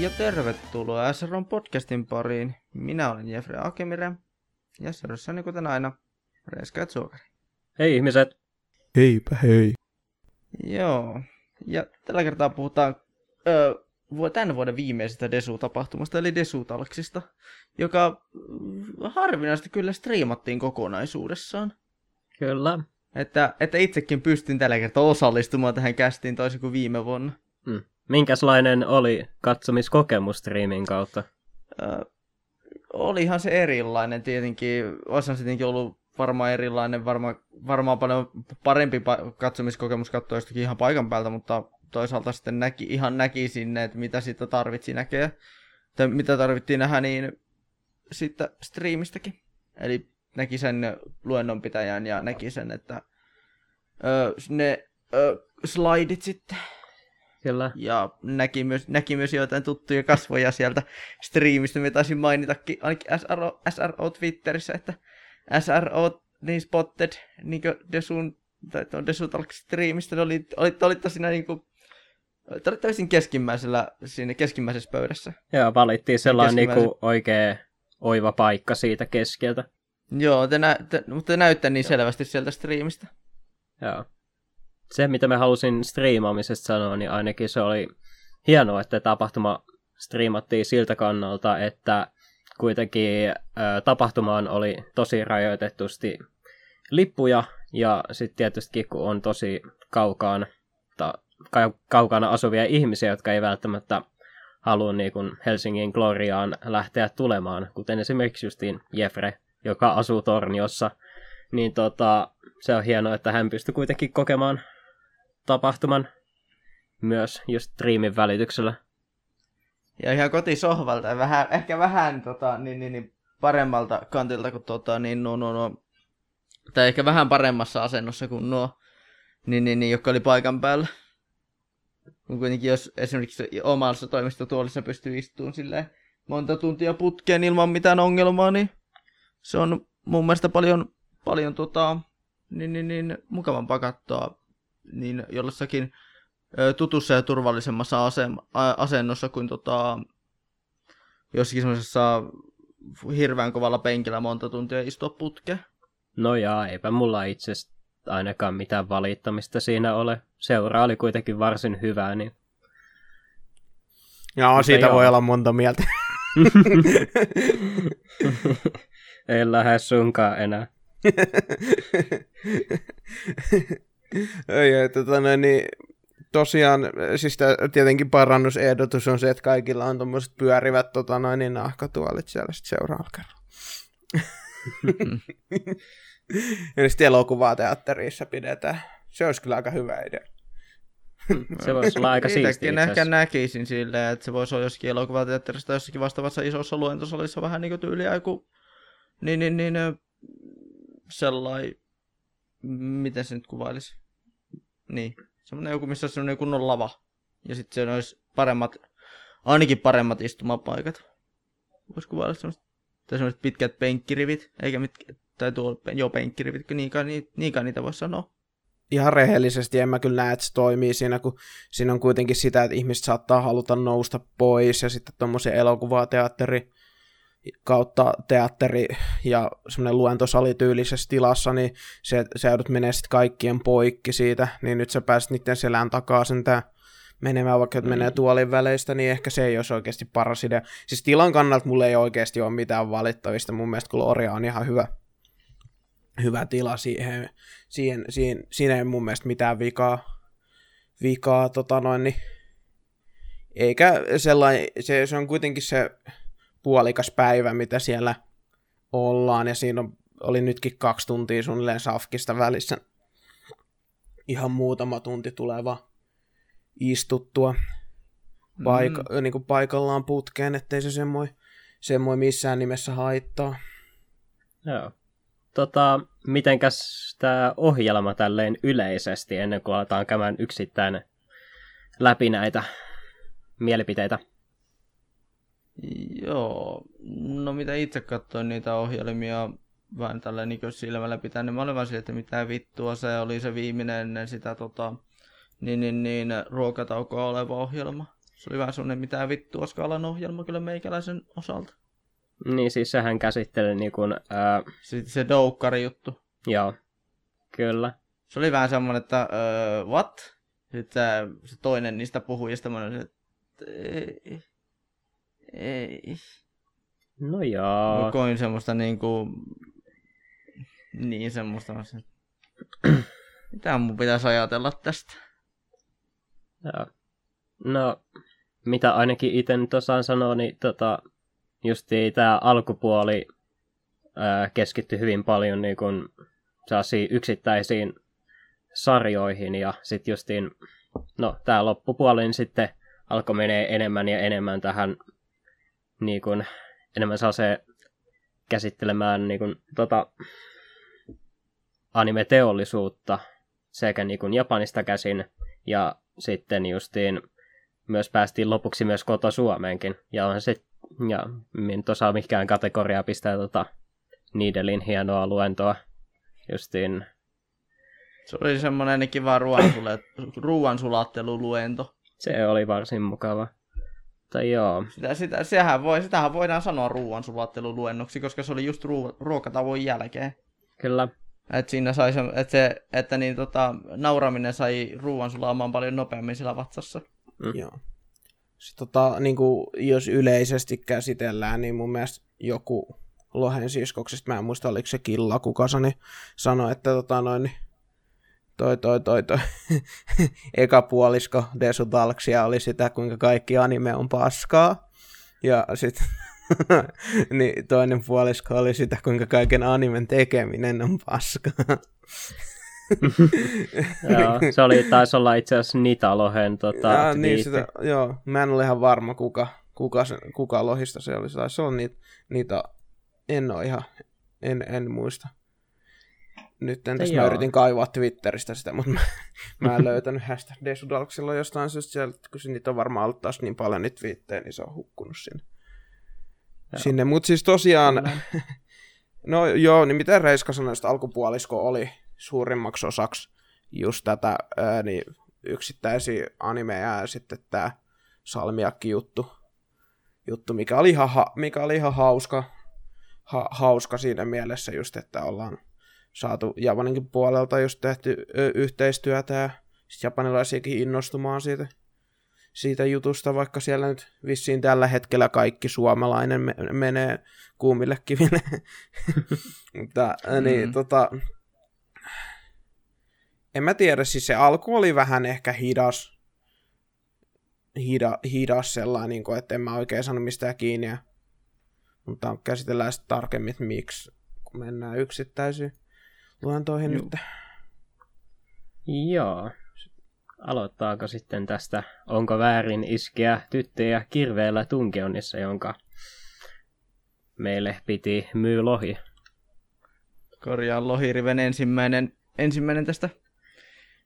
Ja tervetuloa SROn podcastin pariin. Minä olen Jeffrey Akemire. Ja seurassani kuten aina, Reska Tsukari. Hei ihmiset! Heipä hei. Joo. Ja tällä kertaa puhutaan ö, tämän vuoden viimeisestä Desu-tapahtumasta, eli Desu-talksista, joka mm, harvinaisesti kyllä striimattiin kokonaisuudessaan. Kyllä. Että, että itsekin pystyn tällä kertaa osallistumaan tähän kästiin toisin kuin viime vuonna. Hmm. Minkälainen oli katsomiskokemus striimin kautta? Ö, olihan se erilainen tietenkin. Olisi se tietenkin ollut varmaan erilainen, varma, varmaan paljon parempi pa- katsomiskokemus katsoa jostakin ihan paikan päältä, mutta toisaalta sitten näki, ihan näki sinne, että mitä siitä tarvitsi näkeä, tai mitä tarvittiin nähdä, niin sitten striimistäkin. Eli näki sen luennonpitäjän ja näki sen, että ö, ne ö, slidit sitten. Kyllä. Ja näki myös, näki myös joitain tuttuja kasvoja sieltä striimistä. Me taisin mainitakin ainakin SRO, SRO Twitterissä, että SRO niin spotted niin Desun, tai tuon Desu striimistä, ne oli, olit, olitte siinä niin kuin, te olitte siinä keskimmäisellä, siinä keskimmäisessä pöydässä. Joo, valittiin sellainen niin kuin oikea oiva paikka siitä keskeltä. Joo, te, nä, te, mutta te näyttää niin Joo. selvästi sieltä striimistä. Joo. Se, mitä mä halusin striimaamisesta sanoa, niin ainakin se oli hienoa, että tapahtuma striimattiin siltä kannalta, että kuitenkin tapahtumaan oli tosi rajoitetusti lippuja, ja sitten tietysti kun on tosi kaukaan, ta, kaukana asuvia ihmisiä, jotka ei välttämättä halua niin kuin Helsingin Gloriaan lähteä tulemaan, kuten esimerkiksi justiin Jeffre, joka asuu Torniossa, niin tota, se on hienoa, että hän pystyy kuitenkin kokemaan tapahtuman myös just streamin välityksellä. Ja ihan kotisohvalta, vähän, ehkä vähän tota, niin, niin, niin, paremmalta kantilta kuin tota, niin, no, no, no, tai ehkä vähän paremmassa asennossa kuin nuo, niin, niin, niin, jotka oli paikan päällä. Kun kuitenkin jos esimerkiksi omassa toimistotuolissa pystyy istumaan silleen monta tuntia putkeen ilman mitään ongelmaa, niin se on mun mielestä paljon, paljon tota, niin, niin, niin, mukavampaa katsoa niin jollassakin tutussa ja turvallisemmassa asennossa kuin tota, jossakin semmoisessa hirveän kovalla penkillä monta tuntia istua putke. No jaa, eipä mulla itse ainakaan mitään valittamista siinä ole. Seura oli kuitenkin varsin hyvää, niin... Joo, Mutta siitä joo. voi olla monta mieltä. Ei lähde sunkaan enää. Ei, että tota, niin, tosiaan, siis tietenkin parannusehdotus on se, että kaikilla on tuommoiset pyörivät tota, noin, niin nahkatuolit siellä sitten seuraavalla kerralla. ja sitten elokuvateatterissa pidetään. Se olisi kyllä aika hyvä idea. se voisi olla aika siistiä. ehkä näkisin silleen, että se voisi olla jossakin elokuvateatterissa tai jossakin vastaavassa isossa luentosalissa vähän niin kuin tyyliä kuin niin, niin, niin, sellainen, miten se nyt kuvailisi? Niin, semmoinen joku, missä on semmoinen kunnon lava. Ja sitten se olisi paremmat, ainakin paremmat istumapaikat. Voisi kuvailla semmoista, tai semmoiset pitkät penkkirivit, eikä mitkä, tai tuo, joo, penkkirivit, niinkaan, niinkaan niitä voisi sanoa ihan rehellisesti en mä kyllä näe, että se toimii siinä, kun siinä on kuitenkin sitä, että ihmiset saattaa haluta nousta pois ja sitten tuommoisen elokuvateatteri kautta teatteri ja semmoinen luentosalityylisessä tilassa, niin se, se joudut menee sitten kaikkien poikki siitä, niin nyt sä pääset niiden selän takaa tää menemään, vaikka mm. menee tuolin väleistä, niin ehkä se ei olisi oikeasti paras idea. Siis tilan kannalta mulle ei oikeasti ole mitään valittavista, mun mielestä Gloria on ihan hyvä, hyvä tila siihen, siihen, siihen siinä ei mun mielestä mitään vikaa, vikaa tota noin, niin, eikä sellainen, se, se on kuitenkin se puolikas päivä, mitä siellä ollaan, ja siinä on, oli nytkin kaksi tuntia suunnilleen safkista välissä. Ihan muutama tunti tuleva istuttua paik- mm. niin kuin paikallaan putkeen, ettei se semmoi, semmoi missään nimessä haittaa. Joo. Tota, mitenkäs tämä ohjelma tälleen yleisesti, ennen kuin aletaan käymään yksittäin läpi näitä mielipiteitä? Joo, no mitä itse katsoin niitä ohjelmia vähän tällä niin silmällä pitää, niin mä olin vaan sille, että mitä vittua se oli se viimeinen ennen sitä tota, niin, niin, niin, ruokataukoa oleva ohjelma. Se oli vähän sellainen mitä vittua skaalan ohjelma kyllä meikäläisen osalta. Niin siis sehän käsitteli niin kuin, ää, Sitten se doukkari juttu. joo, kyllä. Se oli vähän semmoinen, että öö, what? Sitten se, se toinen niistä puhujista semmoinen, että ei. No Mä joo, koin semmoista niinku, niin semmoista, mitä mun pitäisi ajatella tästä? joo. No, mitä ainakin itse nyt osaan sanoa, niin tota, justiin tämä alkupuoli ää, keskittyi hyvin paljon niin kun, yksittäisiin sarjoihin ja sitten justiin, no tämä loppupuoli niin sitten alkoi menee enemmän ja enemmän tähän niin kun, enemmän sellaiseen käsittelemään niin kun, tota, anime-teollisuutta sekä niin kun Japanista käsin ja sitten justiin myös päästiin lopuksi myös koto Suomeenkin. Ja on se, ja en osaa mikään kategoria pistää tota Niidelin hienoa luentoa justiin. Se oli semmoinen kiva ruoansulatteluluento. Se oli varsin mukava. Tai joo, Sitä, sitä, sehän voi, sitähän voidaan sanoa ruoansulatteluluennoksi, koska se oli just ruo- ruokatavon jälkeen. kyllä. Et siinä sai se, että, se, että niin, tota, nauraminen sai ruoan sulaamaan paljon nopeammin siellä vatsassa. Mm. Joo. Sitten tota, niin kuin, jos yleisesti käsitellään, niin mun mielestä joku Lohen siskoksista, mä en muista oliko se Killa niin sanoi, että tota, noin, niin toi, toi, toi, toi, eka puolisko Desu Dalksia oli sitä, kuinka kaikki anime on paskaa. Ja sitten niin toinen puolisko oli sitä, kuinka kaiken animen tekeminen on paskaa. joo se oli, taisi olla itse asiassa Nitalohen tota, Jaa, niin sitä, joo, mä en ole ihan varma, kuka, kuka, sen, kuka lohista se oli. Se on niitä, niitä en ole ihan, en, en muista. Nyt en tässä mä yritin kaivaa Twitteristä sitä, mutta mä, mä en löytänyt hashtag Desudalksilla jostain syystä sieltä, kun niitä on varmaan ollut taas niin paljon niitä twiittejä, niin se on hukkunut sinne. Joo. Sinne, mutta siis tosiaan, Kyllä. no joo, niin mitä Reiska sanoi, että alkupuolisko oli suurimmaksi osaksi just tätä ää, niin yksittäisiä animeja ja sitten tämä Salmiakki-juttu, juttu, mikä oli ihan, ha, mikä oli ihan hauska, ha, hauska siinä mielessä just, että ollaan saatu Japaninkin puolelta just tehty ö, yhteistyötä ja japanilaisiakin innostumaan siitä, siitä jutusta, vaikka siellä nyt vissiin tällä hetkellä kaikki suomalainen me- menee kuumille kiville. Mutta niin, tota, en mä tiedä, siis se alku oli vähän ehkä hidas, hida, hidas sellainen, niin kuin, että en mä oikein sano mistään kiinni. Mutta käsitellään sitten tarkemmin, miksi, kun mennään yksittäisiin luentoihin Juu. nyt. Joo. Aloittaako sitten tästä, onko väärin iskeä tyttöjä kirveellä tunkeonnissa, jonka meille piti myy lohi. Korjaan Lohiriven ensimmäinen, ensimmäinen tästä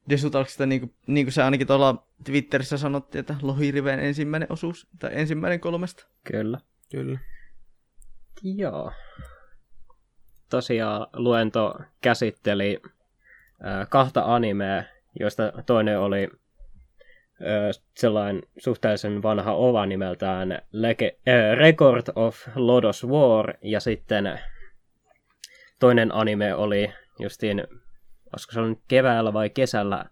Desutalksista, niin kuin, niin kuin se ainakin tuolla Twitterissä sanottiin, että Lohiriven ensimmäinen osuus, tai ensimmäinen kolmesta. Kyllä. Kyllä. Joo. Tosiaan luento käsitteli kahta animea, joista toinen oli sellainen suhteellisen vanha ova nimeltään Lege- äh, Record of Lodos War, ja sitten toinen anime oli justiin, olisiko se ollut keväällä vai kesällä,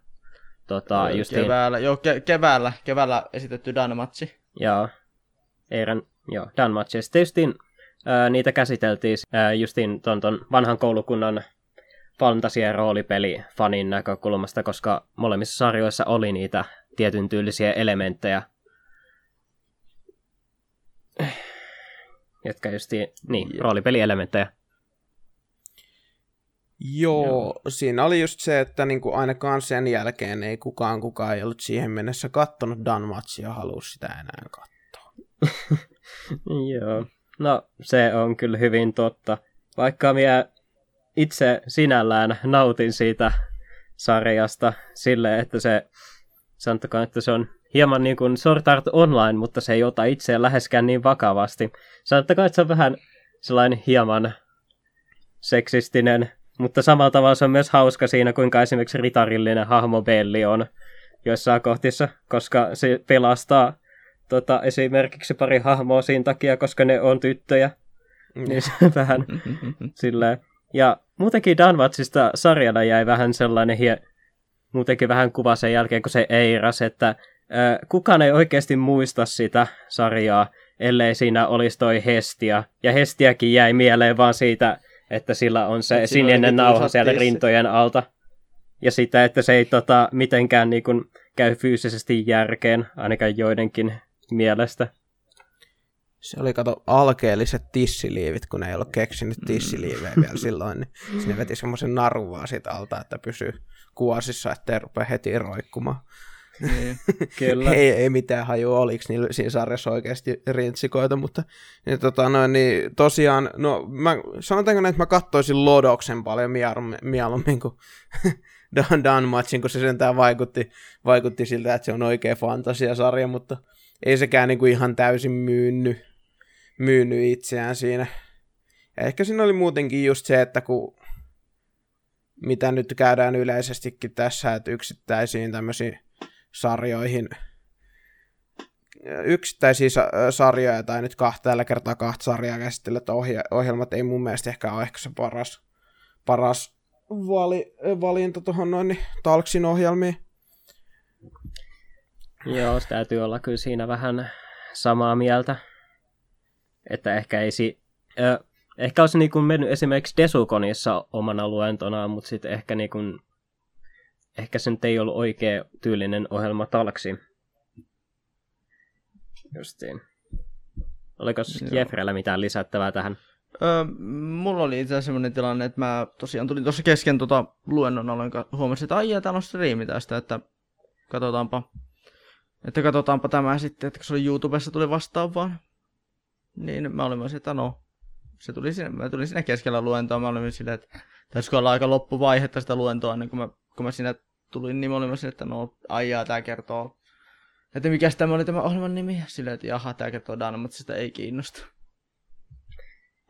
tota, Öö, justiin, Keväällä, joo, ke- keväällä, keväällä esitetty Dynamatsi. ja Eiren, joo, Danmatch. Ja sitten justiin niitä käsiteltiin ää, justiin ton, ton vanhan koulukunnan fantasia- ja roolipeli fanin näkökulmasta, koska molemmissa sarjoissa oli niitä tietyn tyylisiä elementtejä, jotka justiin, niin, Jep. roolipelielementtejä. Joo, Joo, siinä oli just se, että niinku ainakaan sen jälkeen ei kukaan kukaan ei ollut siihen mennessä kattonut Danmatsia ja halusi sitä enää katsoa. Joo. No, se on kyllä hyvin totta. Vaikka minä itse sinällään nautin siitä sarjasta silleen, että se, sanottakoon, että se on hieman niin kuin Sword Art Online, mutta se ei ota itseään läheskään niin vakavasti. Sanottakoon, että se on vähän sellainen hieman seksistinen, mutta samalla tavalla se on myös hauska siinä, kuinka esimerkiksi ritarillinen hahmo Belli on joissain kohtissa, koska se pelastaa tota, esimerkiksi pari hahmoa siinä takia, koska ne on tyttöjä. Mm. Niin se vähän silleen. Ja muutenkin Danvatsista sarjana jäi vähän sellainen hie... muutenkin vähän kuva sen jälkeen, kun se eiras, että äh, kukaan ei oikeasti muista sitä sarjaa, ellei siinä olisi toi Hestia. Ja Hestiäkin jäi mieleen vaan siitä, että sillä on se Et sininen vitun nauha siellä rintojen alta. Ja sitä, että se ei tota, mitenkään niin kuin, käy fyysisesti järkeen, ainakaan joidenkin mielestä. Se oli, kato, alkeelliset tissiliivit, kun ne ei ollut keksinyt tissiliivejä vielä silloin, niin sinne veti semmoisen narun vaan siitä alta, että pysyy kuosissa, ettei rupea heti roikkumaan. Niin. Kyllä. ei, ei mitään haju oliko niillä siinä sarjassa oikeasti rintsikoita, mutta niin, tota, no, niin, tosiaan, no mä, sanotaanko näin, että mä katsoisin Lodoksen paljon mieluummin, mieluummin kuin Dan, Dan Matchin, kun se sentään vaikutti, vaikutti siltä, että se on oikea fantasiasarja, mutta ei sekään niin kuin ihan täysin myynnyt, myynnyt itseään siinä. Ja ehkä siinä oli muutenkin just se, että kun mitä nyt käydään yleisestikin tässä, että yksittäisiin tämmöisiin sarjoihin, yksittäisiä sa- sarjoja tai nyt kahta, tällä kertaa kahta sarjaa käsitellyt ohja- ohjelmat ei mun mielestä ehkä ole ehkä se paras, paras vali- valinta tuohon noin niin Talksin ohjelmiin. Joo, se täytyy olla kyllä siinä vähän samaa mieltä. Että ehkä ei si... Ö, ehkä olisi niin kuin mennyt esimerkiksi Desukonissa omana luentonaan, mutta sitten ehkä niin kuin... Ehkä se nyt ei ollut oikea tyylinen ohjelma talksi. Justiin. Oliko. Jeffrellä mitään lisättävää tähän? Öö, mulla oli itse asiassa sellainen tilanne, että mä tosiaan tulin tuossa kesken tota luennon aloin, huomasin, että aijaa, täällä on striimi tästä, että katsotaanpa, että katsotaanpa tämä sitten, että kun se oli YouTubessa tuli vastaan vaan. Niin mä olin myös, että no, se tuli siinä, mä tulin siinä keskellä luentoa, mä olin silleen, että taisiko olla aika loppuvaihetta sitä luentoa ennen kuin mä, kun mä siinä tulin, niin mä olin myös että no, aijaa, tää kertoo, että mikäs tämä oli tämä ohjelman nimi, silleen, että jaha, tää kertoo Dana, mutta sitä ei kiinnosta.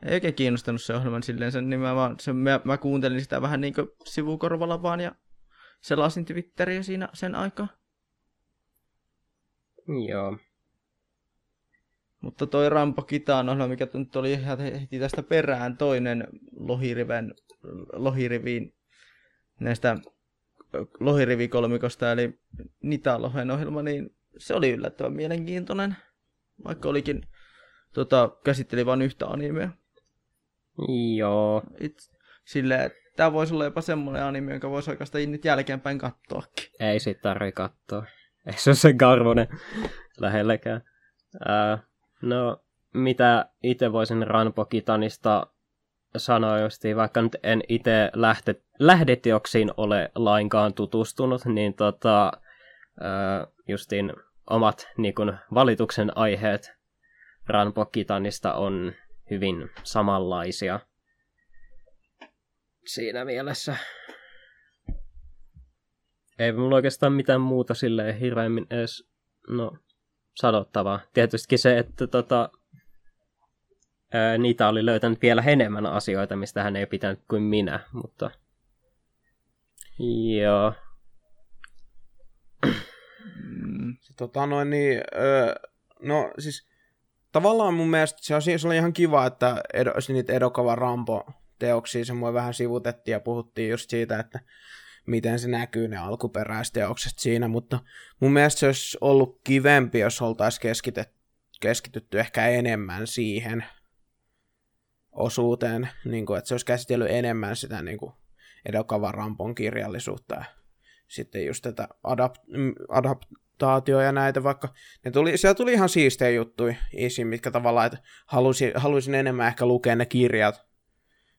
Ei oikein kiinnostanut se ohjelman silleen sen, niin mä, vaan, se, mä, mä kuuntelin sitä vähän niin kuin sivukorvalla vaan ja selasin Twitteriä siinä sen aikaa. Joo. Mutta toi Rampo Kitaan ohjelma, mikä nyt oli ihan heti tästä perään toinen lohiriven, lohiriviin näistä lohirivikolmikosta, eli Nitalohen ohjelma, niin se oli yllättävän mielenkiintoinen, vaikka olikin, tota, käsitteli vain yhtä animea. Joo. It, että tämä voisi olla jopa semmoinen anime, jonka voisi oikeastaan nyt jälkeenpäin katsoakin. Ei sit tarvi katsoa. Ei se ole se Garvonen lähellekään. Ää, no, mitä itse voisin Ranpo Kitanista sanoa justiin, vaikka nyt en itse lähte, ole lainkaan tutustunut, niin tota, ää, justiin omat niin kun, valituksen aiheet Ranpo Kitanista on hyvin samanlaisia siinä mielessä ei mulla oikeastaan mitään muuta silleen hirveämmin edes, no, sanottavaa. Tietystikin se, että tota, ää, niitä oli löytänyt vielä enemmän asioita, mistä hän ei pitänyt kuin minä, mutta joo. Se, tota noin niin, öö, no siis tavallaan mun mielestä se, on- se oli ihan kiva, että edo, niitä Edokavan Rampo teoksia se mua vähän sivutettiin ja puhuttiin just siitä, että miten se näkyy ne alkuperäisteokset siinä, mutta mun mielestä se olisi ollut kivempi, jos oltaisiin keskitytty, keskitytty ehkä enemmän siihen osuuteen, niin kuin, että se olisi käsitellyt enemmän sitä niin kuin Edokavan Rampon kirjallisuutta ja sitten just tätä adap- mm, adaptaatio ja näitä, vaikka ne tuli, siellä tuli ihan siistejä juttuja isi, mitkä tavallaan, että halusin, halusin enemmän ehkä lukea ne kirjat,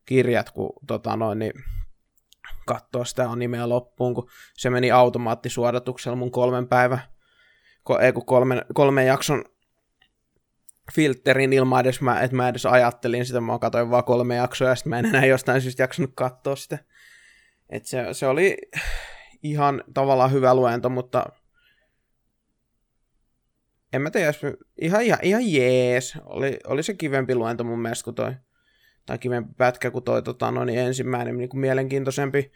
kirjat kuin tota noin, niin katsoa sitä animea loppuun, kun se meni automaattisuodatuksella mun kolmen päivän, ei kun kolmen, kolmen jakson filterin ilman edes, mä, että mä edes ajattelin sitä, mä katsoin vaan kolme jaksoa ja sitten mä en enää jostain syystä jaksanut katsoa sitä. Et se, se oli ihan tavallaan hyvä luento, mutta en mä tiedä, ihan, ihan, ihan jees. Oli, oli se kivempi luento mun mielestä kuin toi, tai kivempi pätkä kuin toi tota, no, niin ensimmäinen, niin kuin mielenkiintoisempi.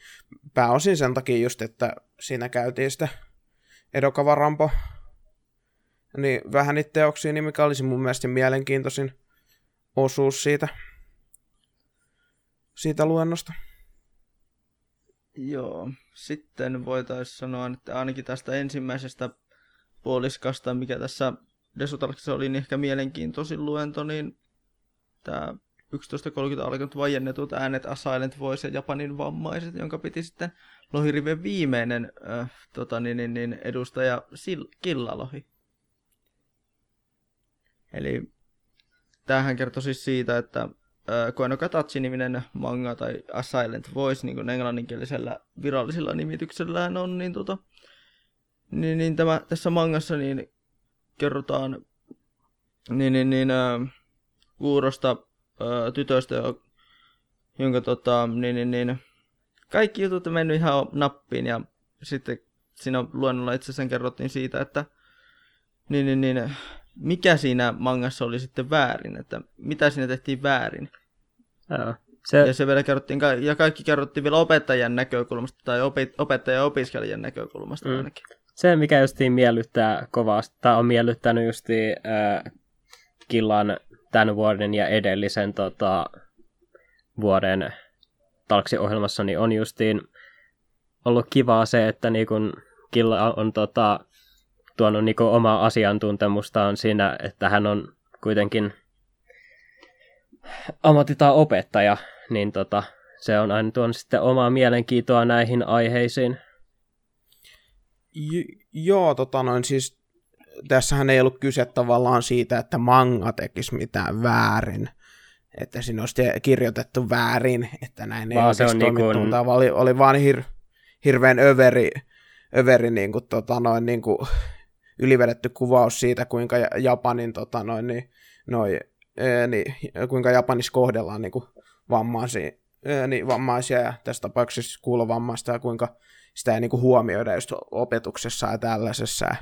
Pääosin sen takia just, että siinä käytiin sitä Edokava Rampo niin vähän niitä teoksia, niin mikä olisi mun mielestä mielenkiintoisin osuus siitä, siitä luennosta. Joo, sitten voitaisiin sanoa, että ainakin tästä ensimmäisestä puoliskasta, mikä tässä Desutalkissa oli niin ehkä mielenkiintoisin luento, niin tämä 11.30 alkanut vajennetut äänet A Silent Voice ja Japanin vammaiset, jonka piti sitten Lohiriven viimeinen äh, tota, niin, niin, niin, edustaja Sil- Killalohi. Eli tämähän kertoi siis siitä, että äh, Koeno Katachi-niminen manga tai A Silent Voice, niin kuin englanninkielisellä virallisella nimityksellään on, niin, tota, niin, niin tämä, tässä mangassa niin kerrotaan niin, niin, niin, äh, kuurosta äh, tytöstä, jonka tota, niin, niin, niin, kaikki jutut on mennyt ihan nappiin ja sitten siinä luennolla itse asiassa kerrottiin siitä, että niin, niin, niin, mikä siinä mangassa oli sitten väärin, että mitä siinä tehtiin väärin. Joo. Se, Ja se vielä kerrottiin, ja kaikki kerrottiin vielä opettajan näkökulmasta tai opettajan ja opiskelijan näkökulmasta Mm. ainakin. se, mikä justiin miellyttää kovasti, tai on miellyttänyt justiin äh, Killan tämän vuoden ja edellisen tota, vuoden talksiohjelmassa, niin on justiin ollut kivaa se, että niin kun Killa on tota, tuonut niin kun omaa asiantuntemustaan siinä, että hän on kuitenkin ammatiltaan opettaja, niin tota, se on aina tuonut sitten omaa mielenkiintoa näihin aiheisiin. J- joo, tota noin, siis tässähän ei ollut kyse tavallaan siitä, että manga tekisi mitään väärin, että siinä olisi te- kirjoitettu väärin, että näin ei Vaan se on toimittu, niin kuin- oli, oli vaan hir- hirveän överi, överi niin kuin, tota noin, niin kuin, ylivedetty kuvaus siitä, kuinka Ja- Japanin tota noin, niin, noi, ee, niin, kuinka Japanissa kohdellaan niin kuin, vammaisia, ee, niin, vammaisia ja tässä tapauksessa kuulovammaista ja kuinka sitä ei niinku huomioida just opetuksessa ja tällaisessa.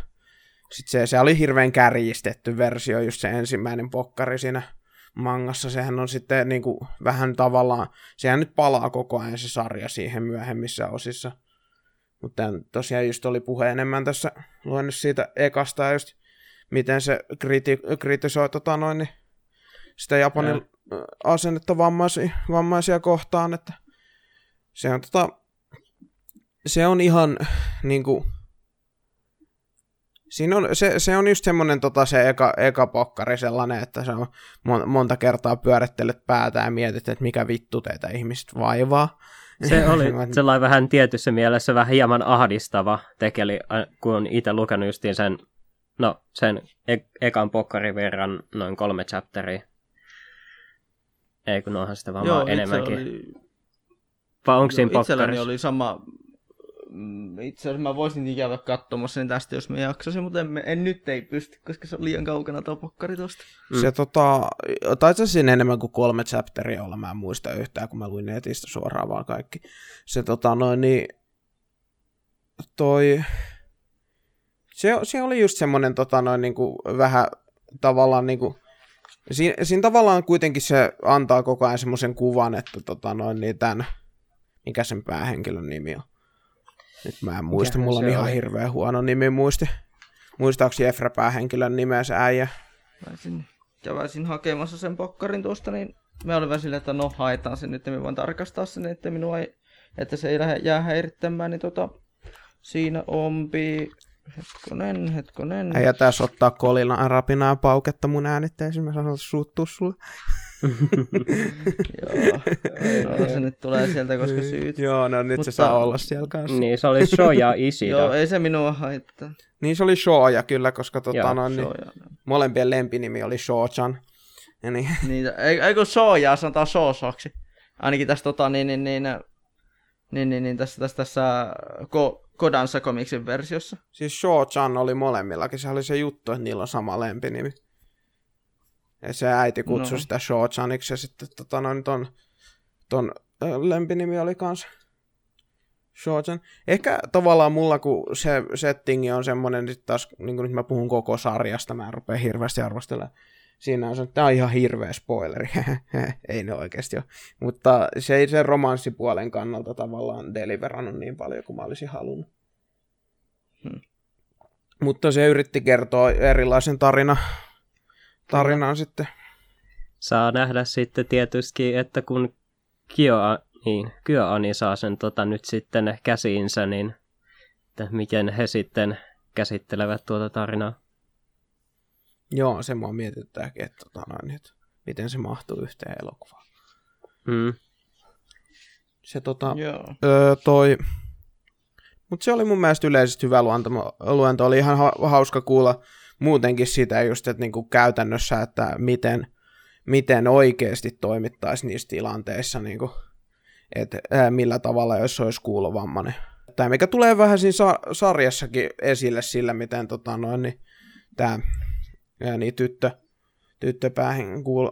Sitten se, se oli hirveän kärjistetty versio, just se ensimmäinen pokkari siinä mangassa. Sehän on sitten niinku vähän tavallaan, sehän nyt palaa koko ajan se sarja siihen myöhemmissä osissa. Mutta tosiaan just oli puhe enemmän tässä luennut siitä ekasta ja just miten se kriti- kritisoi tota noin, niin sitä Japanin asennetta vammaisia, vammaisia kohtaan, että se on tota, se on ihan niinku, siinä on, se, se on just semmonen tota, se eka, eka pokkari sellainen, että se on mon, monta kertaa pyörittelet päätä ja mietit, että mikä vittu teitä ihmiset vaivaa. Se oli sellainen vähän tietyssä mielessä vähän hieman ahdistava tekeli, ä, kun on itse lukenut justiin sen, no sen e- ekan pokkarin verran noin kolme chapteria. Ei kun onhan sitä varmaan Joo, enemmänkin. oli, Vai onko siinä joo, itselläni pokkarissa? oli sama, itse asiassa mä voisin niin käydä katsomassa sen tästä, jos mä jaksasin, mutta en, en nyt ei pysty, koska se on liian kaukana tuo pokkari tosta. Mm. Se tota, taisi siinä enemmän kuin kolme chapteria olla, mä en muista yhtään, kun mä luin netistä suoraan vaan kaikki. Se tota noin, niin toi, se, se oli just semmonen tota noin niin kuin vähän tavallaan niin kuin, siinä, siinä tavallaan kuitenkin se antaa koko ajan semmoisen kuvan, että tota noin niin tämän, mikä sen päähenkilön nimi on. Nyt mä en muista, Mikähän mulla on ihan oli? hirveän huono nimi muisti. Muistaakseni Jeffra päähenkilön nimeä se äijä? Mä käväisin hakemassa sen pokkarin tuosta, niin me olimme silleen, että no haetaan se nyt, me voin tarkastaa sen, että minua ei, että se ei lähde, jää häirittämään, niin tota, siinä ompi, hetkonen, hetkonen. Äijä tässä ottaa kolina rapinaa pauketta mun äänitteisiin, mä sanon suuttuu sulle. Joo, no, se nyt tulee sieltä, koska syyt. Joo, no nyt Mutta- se saa olla siellä kanssa. Niin, Niin, se oli Shoja Isida. Joo, ei se minua haittaa. niin se oli Shoja kyllä, koska tota, Joo, no, niin, molempien lempinimi oli Shochan. Ja niin, Niin, ei, ei kun soojaa, sanotaan soosoksi. Ainakin tässä tota, niin, niin, niin, niin, niin, niin tässä, tässä, tässä Ko, Kodansa komiksin versiossa. siis Shochan oli molemmillakin, se oli se juttu, että niillä on sama lempinimi. Ja se äiti kutsui No. sitä Shochaniksi ja sitten tota, noin, ton, ton lempinimi oli kans Shochan. Ehkä tavallaan mulla, kun se settingi on semmonen, sit taas, niin kuin nyt mä puhun koko sarjasta, mä en rupea hirveästi arvostelemaan. Siinä on se, että tää on ihan hirveä spoileri. ei ne oikeasti ole. Mutta se ei sen romanssipuolen kannalta tavallaan deliverannut niin paljon kuin mä olisin halunnut. Hmm. Mutta se yritti kertoa erilaisen tarina, tarinan sitten. Saa nähdä sitten tietysti, että kun Kyo, niin, Kyoani saa sen tota, nyt sitten käsiinsä, niin että miten he sitten käsittelevät tuota tarinaa. Joo, se mua mietittääkin, että, tota, noin, että miten se mahtuu yhteen elokuvaan. Mm. Se tota, Joo. öö, toi... Mutta se oli mun mielestä yleisesti hyvä luento. luento. Oli ihan ha- hauska kuulla muutenkin sitä just, että niinku käytännössä, että miten, miten oikeasti toimittaisi niissä tilanteissa, niinku, että millä tavalla, jos olisi kuulovammainen. Tämä, mikä tulee vähän siinä sa- sarjassakin esille sillä, miten tota, noin, niin, tämä niin tyttö, tyttöpäähän kuul,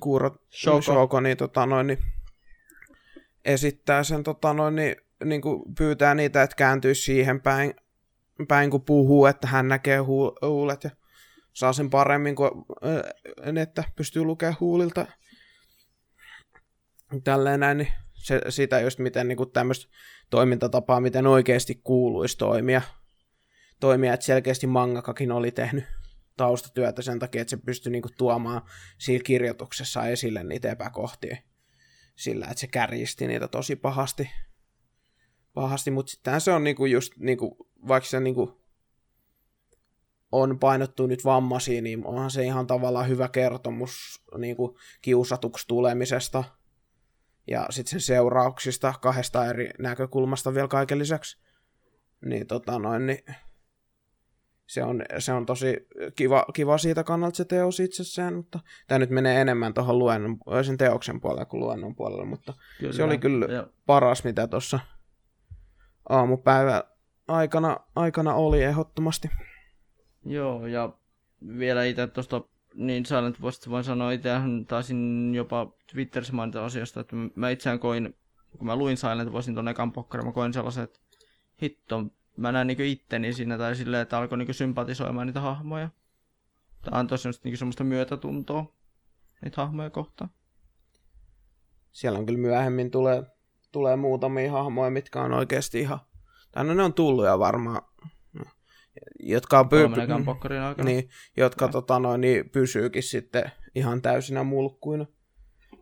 kuuro, Shoko. Shoko niin, tota, noin, niin, esittää sen, tota, noin, niin, niin kuin pyytää niitä, että kääntyisi siihen päin, päin kun puhuu, että hän näkee huul, huulet ja saa sen paremmin kuin että pystyy lukemaan huulilta. Tälleen näin, niin se, sitä just miten niin kuin tämmöistä toimintatapaa, miten oikeasti kuuluisi toimia. Toimia, että selkeästi mangakakin oli tehnyt taustatyötä sen takia, että se pystyi niin kuin tuomaan siinä kirjoituksessa esille niitä epäkohtia sillä, että se kärjisti niitä tosi pahasti. pahasti mutta sittenhän se on niinku just, niinku, vaikka se niinku on painottu nyt vammaisiin, niin onhan se ihan tavallaan hyvä kertomus niinku kiusatuksi tulemisesta ja sitten sen seurauksista kahdesta eri näkökulmasta vielä kaiken lisäksi. Niin tota noin, niin se on, se on tosi kiva, kiva siitä kannalta se teos itsessään, mutta tämä nyt menee enemmän tuohon luennon, sen teoksen puolelle kuin luennon puolelle, mutta Kyllä. se oli kyllä Ja, paras, mitä tuossa aamupäivän aikana, aikana oli ehdottomasti. joo, ja vielä itse tuosta niin Silent Voicesta voin sanoa, itsehän taisin jopa Twitterissä mainita asiasta, että mä itseään koin, kun mä luin Silent Voicin tuonne ekan pokkarin, mä koin sellaiset, että hitto, mä näin niinku itteni siinä tai silleen, että alkoi niinku sympatisoimaan niitä hahmoja. Tämä antoi semmoista, niinku semmoista myötätuntoa niitä hahmoja kohtaan. Siellä on kyllä myöhemmin tulee, tulee muutamia hahmoja, mitkä on oikeasti ihan, tai no ne on tullut jo varmaan, jotka on py- niin, jotka Joo. tota, noin, niin pysyykin sitten ihan täysinä mulkkuina.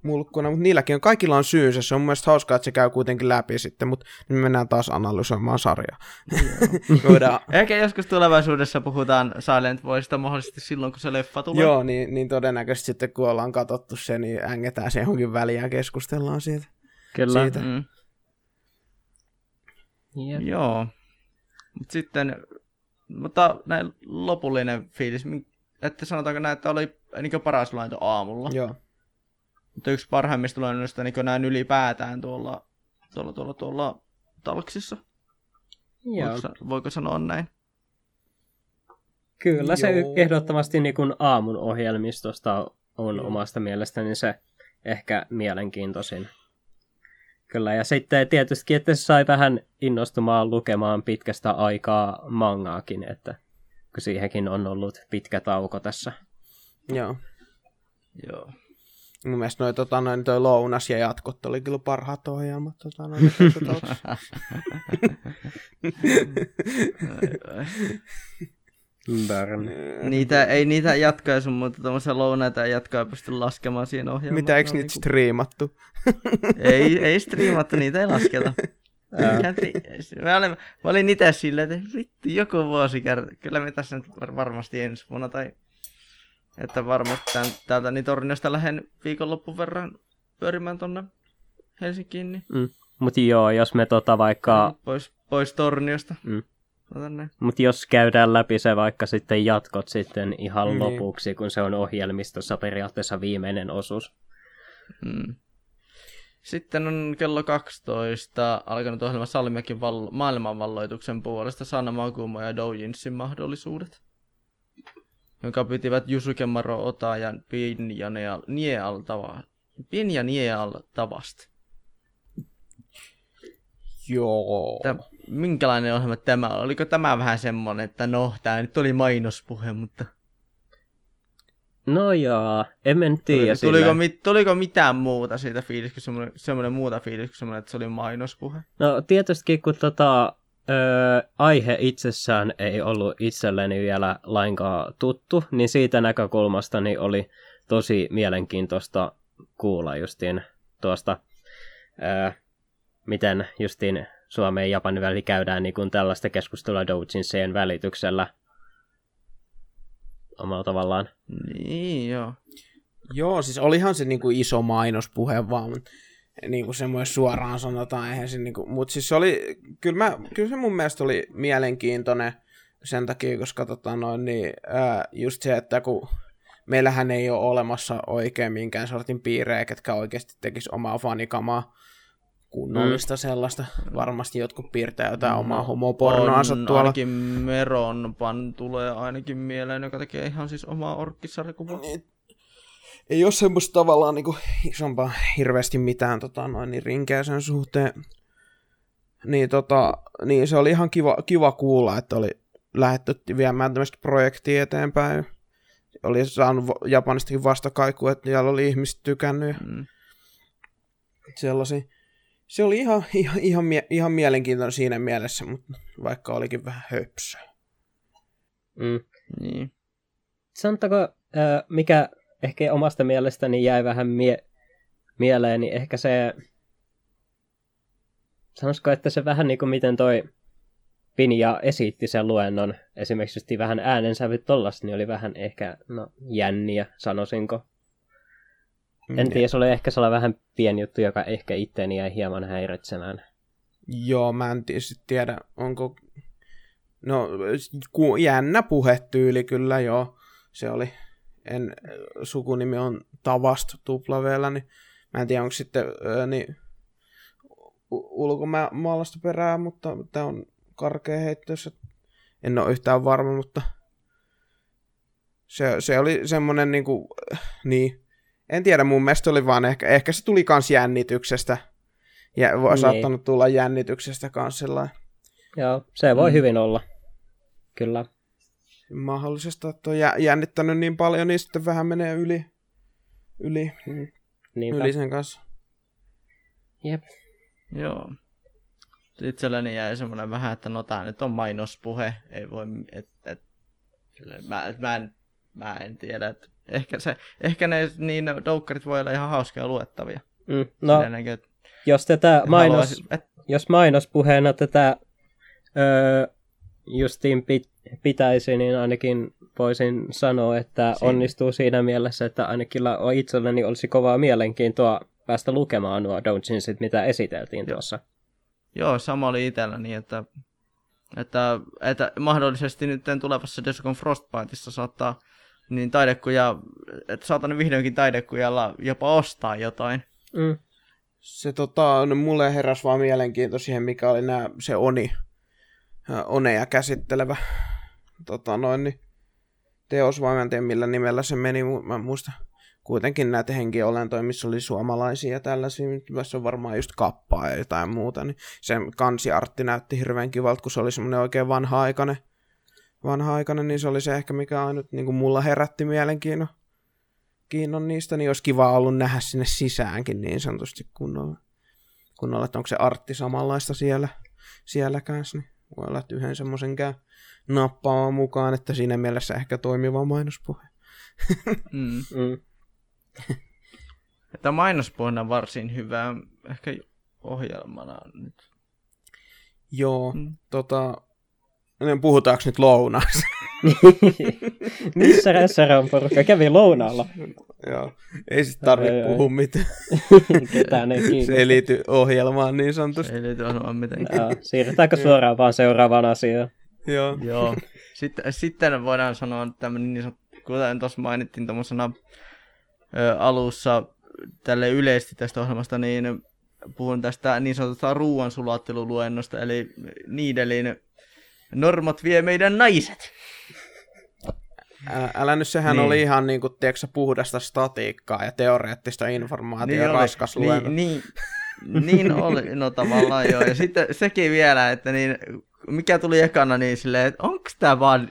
mulkkuna, mutta niilläkin on, kaikilla on syynsä. Se on mun mielestä hauskaa, että se käy kuitenkin läpi sitten, mutta nyt me mennään taas analysoimaan sarjaa. Voidaan, Ehkä joskus tulevaisuudessa puhutaan Silent Voicesta mahdollisesti silloin, kun se leffa tulee. joo, niin, niin todennäköisesti sitten kun ollaan katsottu se, niin ängetään se johonkin väliin ja keskustellaan siitä. Kyllä. Siitä. Mm. Jep. Joo. Mut sitten, mutta näin lopullinen fiilis, min- että sanotaanko näin, että oli niin paras luento aamulla. Joo. Mutta yksi parhaimmista luennoista niin näin ylipäätään tuolla, tuolla, tuolla, tuolla talksissa. Joo. Voiko, voiko sanoa näin? Kyllä se Joo. ehdottomasti niin kuin aamun ohjelmistosta on Joo. omasta mielestäni se ehkä mielenkiintoisin. Kyllä, ja sitten tietysti, että se sai vähän innostumaan lukemaan pitkästä aikaa mangaakin, että kun siihenkin on ollut pitkä tauko tässä. Joo. Joo. Mun mielestä noi, tota, noin, toi lounas ja jatkot oli kyllä parhaat ohjelmat. Tota, noin, tauossa. Burn. niitä, ei niitä jatkoja sun muuta tommosia lounaita ja jatkoja pysty laskemaan siihen ohjelmaan. Mitä, eikö niitä striimattu? ei, ei striimattu, niitä ei lasketa. Mä, olin, mä olin itse silleen, että vittu, joku vuosi kerta. Kyllä me tässä nyt var- varmasti ensi vuonna tai... Että varmasti tämän, täältä niin Torniosta lähden viikonloppun verran pyörimään tonne Helsinkiin, niin Mm. Mutta joo, jos me tota vaikka, pois, pois Torniosta. Mm. Otan näin. mut jos käydään läpi se vaikka sitten jatkot sitten ihan Niin. lopuksi, kun se on ohjelmistossa periaatteessa viimeinen osuus. Mm. Sitten on kello 12 alkanut ohjelma Salmiakin vallo- maailmanvalloituksen puolesta Sanna Makumo ja Doujinsin mahdollisuudet, jonka pitivät Yusuke Maro Ota ja Pinja Nieal tava- Nieal tavasta. Joo. Tä, minkälainen ohjelma tämä oli? Oliko tämä vähän semmonen, että no, tämä nyt oli mainospuhe, mutta No joo, en mä nyt tiedä tuliko, tuliko, mit, tuliko mitään muuta siitä fiilis, kuin semmoinen, semmoinen muuta fiilis kuin semmoinen, että se oli mainospuhe? No tietysti kun tota, öö, aihe itsessään ei ollut itselleni vielä lainkaan tuttu, niin siitä näkökulmasta niin oli tosi mielenkiintoista kuulla justiin tuosta, öö, miten justiin Suomen ja Japanin väli käydään niin kuin tällaista keskustelua Doujinseen välityksellä omalla tavallaan. Niin, joo. Joo, siis olihan se niinku iso mainospuhe vaan, mutta niinku semmoinen suoraan sanotaan, eihän se niinku, mutta siis se oli, kyllä, mä, kyllä se mun mielestä oli mielenkiintoinen sen takia, koska tota noin, niin, ää, just se, että kun meillähän ei ole olemassa oikein minkään sortin piirejä, ketkä oikeasti tekis omaa fanikamaa, kunnollista mm. sellaista. Varmasti jotkut piirtää jotain no, omaa homopornoansa on, tuolla. Ainakin Meron pan tulee ainakin mieleen, joka tekee ihan siis omaa orkkisarjakuvaa. Niin, ei ole semmoista tavallaan niin isompaa hirveästi mitään tota, noin, niin rinkeä sen suhteen. Niin, tota, niin se oli ihan kiva, kiva kuulla, että oli lähdetty viemään tämmöistä projektia eteenpäin. Oli saanut Japanistakin vastakaikua, että siellä oli ihmiset tykännyt. Mm. Sellaisia. Se oli ihan, ihan, ihan, mie- ihan mielenkiintoinen siinä mielessä, mutta vaikka olikin vähän höpsö. Mm. Niin. Sanotaanko, äh, mikä ehkä omasta mielestäni jäi vähän mie- mieleen, niin ehkä se, sanoisiko, että se vähän niin kuin miten toi Pinja esitti sen luennon, esimerkiksi vähän äänensävyt tollasta, niin oli vähän ehkä no, jänniä, sanoisinko. En mm, tiedä, se oli ehkä sellainen vähän pieni juttu, joka ehkä itteeni jäi hieman häiritsemään. Joo, mä en tiedä, onko... No, jännä puhetyyli kyllä, joo. Se oli en, sukunimi on Tavast tuplaveellä, niin mä en tiedä, onko sitten ää, niin, ulkomaalaista perää, mutta tämä on karkea heitto, en ole yhtään varma, mutta se, se oli semmoinen niin kuin, niin, en tiedä, mun mielestä oli vaan ehkä, ehkä se tuli kans jännityksestä, ja niin. saattanut tulla jännityksestä kanssa sellainen. Joo, se voi mm. hyvin olla, kyllä mahdollisesta, että on jännittänyt niin paljon, niin sitten vähän menee yli, yli, Niinpä. yli sen kanssa. Jep. Joo. Itselläni jäi semmoinen vähän, että no tää nyt on mainospuhe, ei voi, et, et, mä, mä, en, mä en tiedä, että ehkä, se, ehkä ne niin doukkarit voi olla ihan hauskoja luettavia. Mm, no, Ennenkin, että jos tätä mainos, haluaisin, et... jos mainospuheena tätä öö, justiin pit, pitäisi, niin ainakin voisin sanoa, että siinä. onnistuu siinä mielessä, että ainakin itselleni olisi kovaa mielenkiintoa päästä lukemaan nuo doujinsit, mitä esiteltiin Joo. tuossa. Joo, sama oli itsellä niin, että, että, että mahdollisesti nyt tulevassa Descon Frostbiteissa saattaa niin taidekuja, että saatan vihdoinkin taidekujalla jopa ostaa jotain. Mm. Se tota, no, mulle heräsi vaan mielenkiinto siihen, mikä oli nää, se Oni, Oneja käsittelevä tota noin, niin teos, vai en tiedä millä nimellä se meni, mä muista kuitenkin näitä henkiolentoja, missä oli suomalaisia ja tällaisia, se on varmaan just kappaa ja jotain muuta, niin se kansiartti näytti hirveän kivalta, kun se oli semmoinen oikein vanha-aikainen, vanha-aikainen, niin se oli se ehkä, mikä ainut niin kuin mulla herätti mielenkiinnon kiinnon niistä, niin olisi kiva ollut nähdä sinne sisäänkin niin sanotusti kunnolla, kunnolla että onko se artti samanlaista siellä, siellä kanssa, niin voi olla, että yhden semmoisen käy nappaamaan mukaan, että siinä mielessä ehkä toimiva mainospuhe. mm. mm. Että mainospuhe on varsin hyvä, ehkä ohjelmana nyt. Joo, mm. tota, niin puhutaanko nyt lounaassa? Missä Rässärän porukka kävi lounaalla? Joo, ei sitten tarvitse puhua mitään. Ketään ei. Se ei liity ohjelmaan niin sanotusti. Se ei liity ohjelmaan mitenkään. Joo, siirrytäänkö suoraan vaan seuraavaan asiaan? Joo. Joo. Sitten, sitten voidaan sanoa tämmöinen niin sanottu, kuten tuossa mainittiin tuommoisena alussa tälle yleisesti tästä ohjelmasta, niin puhun tästä niin sanotusta ruoansulatteluluennosta, eli Niidelin Normat vie meidän naiset. Älä, älä nyt, sehän niin. oli ihan niin kuin, tiedätkö, puhdasta statiikkaa ja teoreettista informaatiota niin raskas niin, niin, niin oli, no tavallaan joo. Ja sitten sekin vielä, että niin mikä tuli ekana, niin silleen, että onko tämä vaan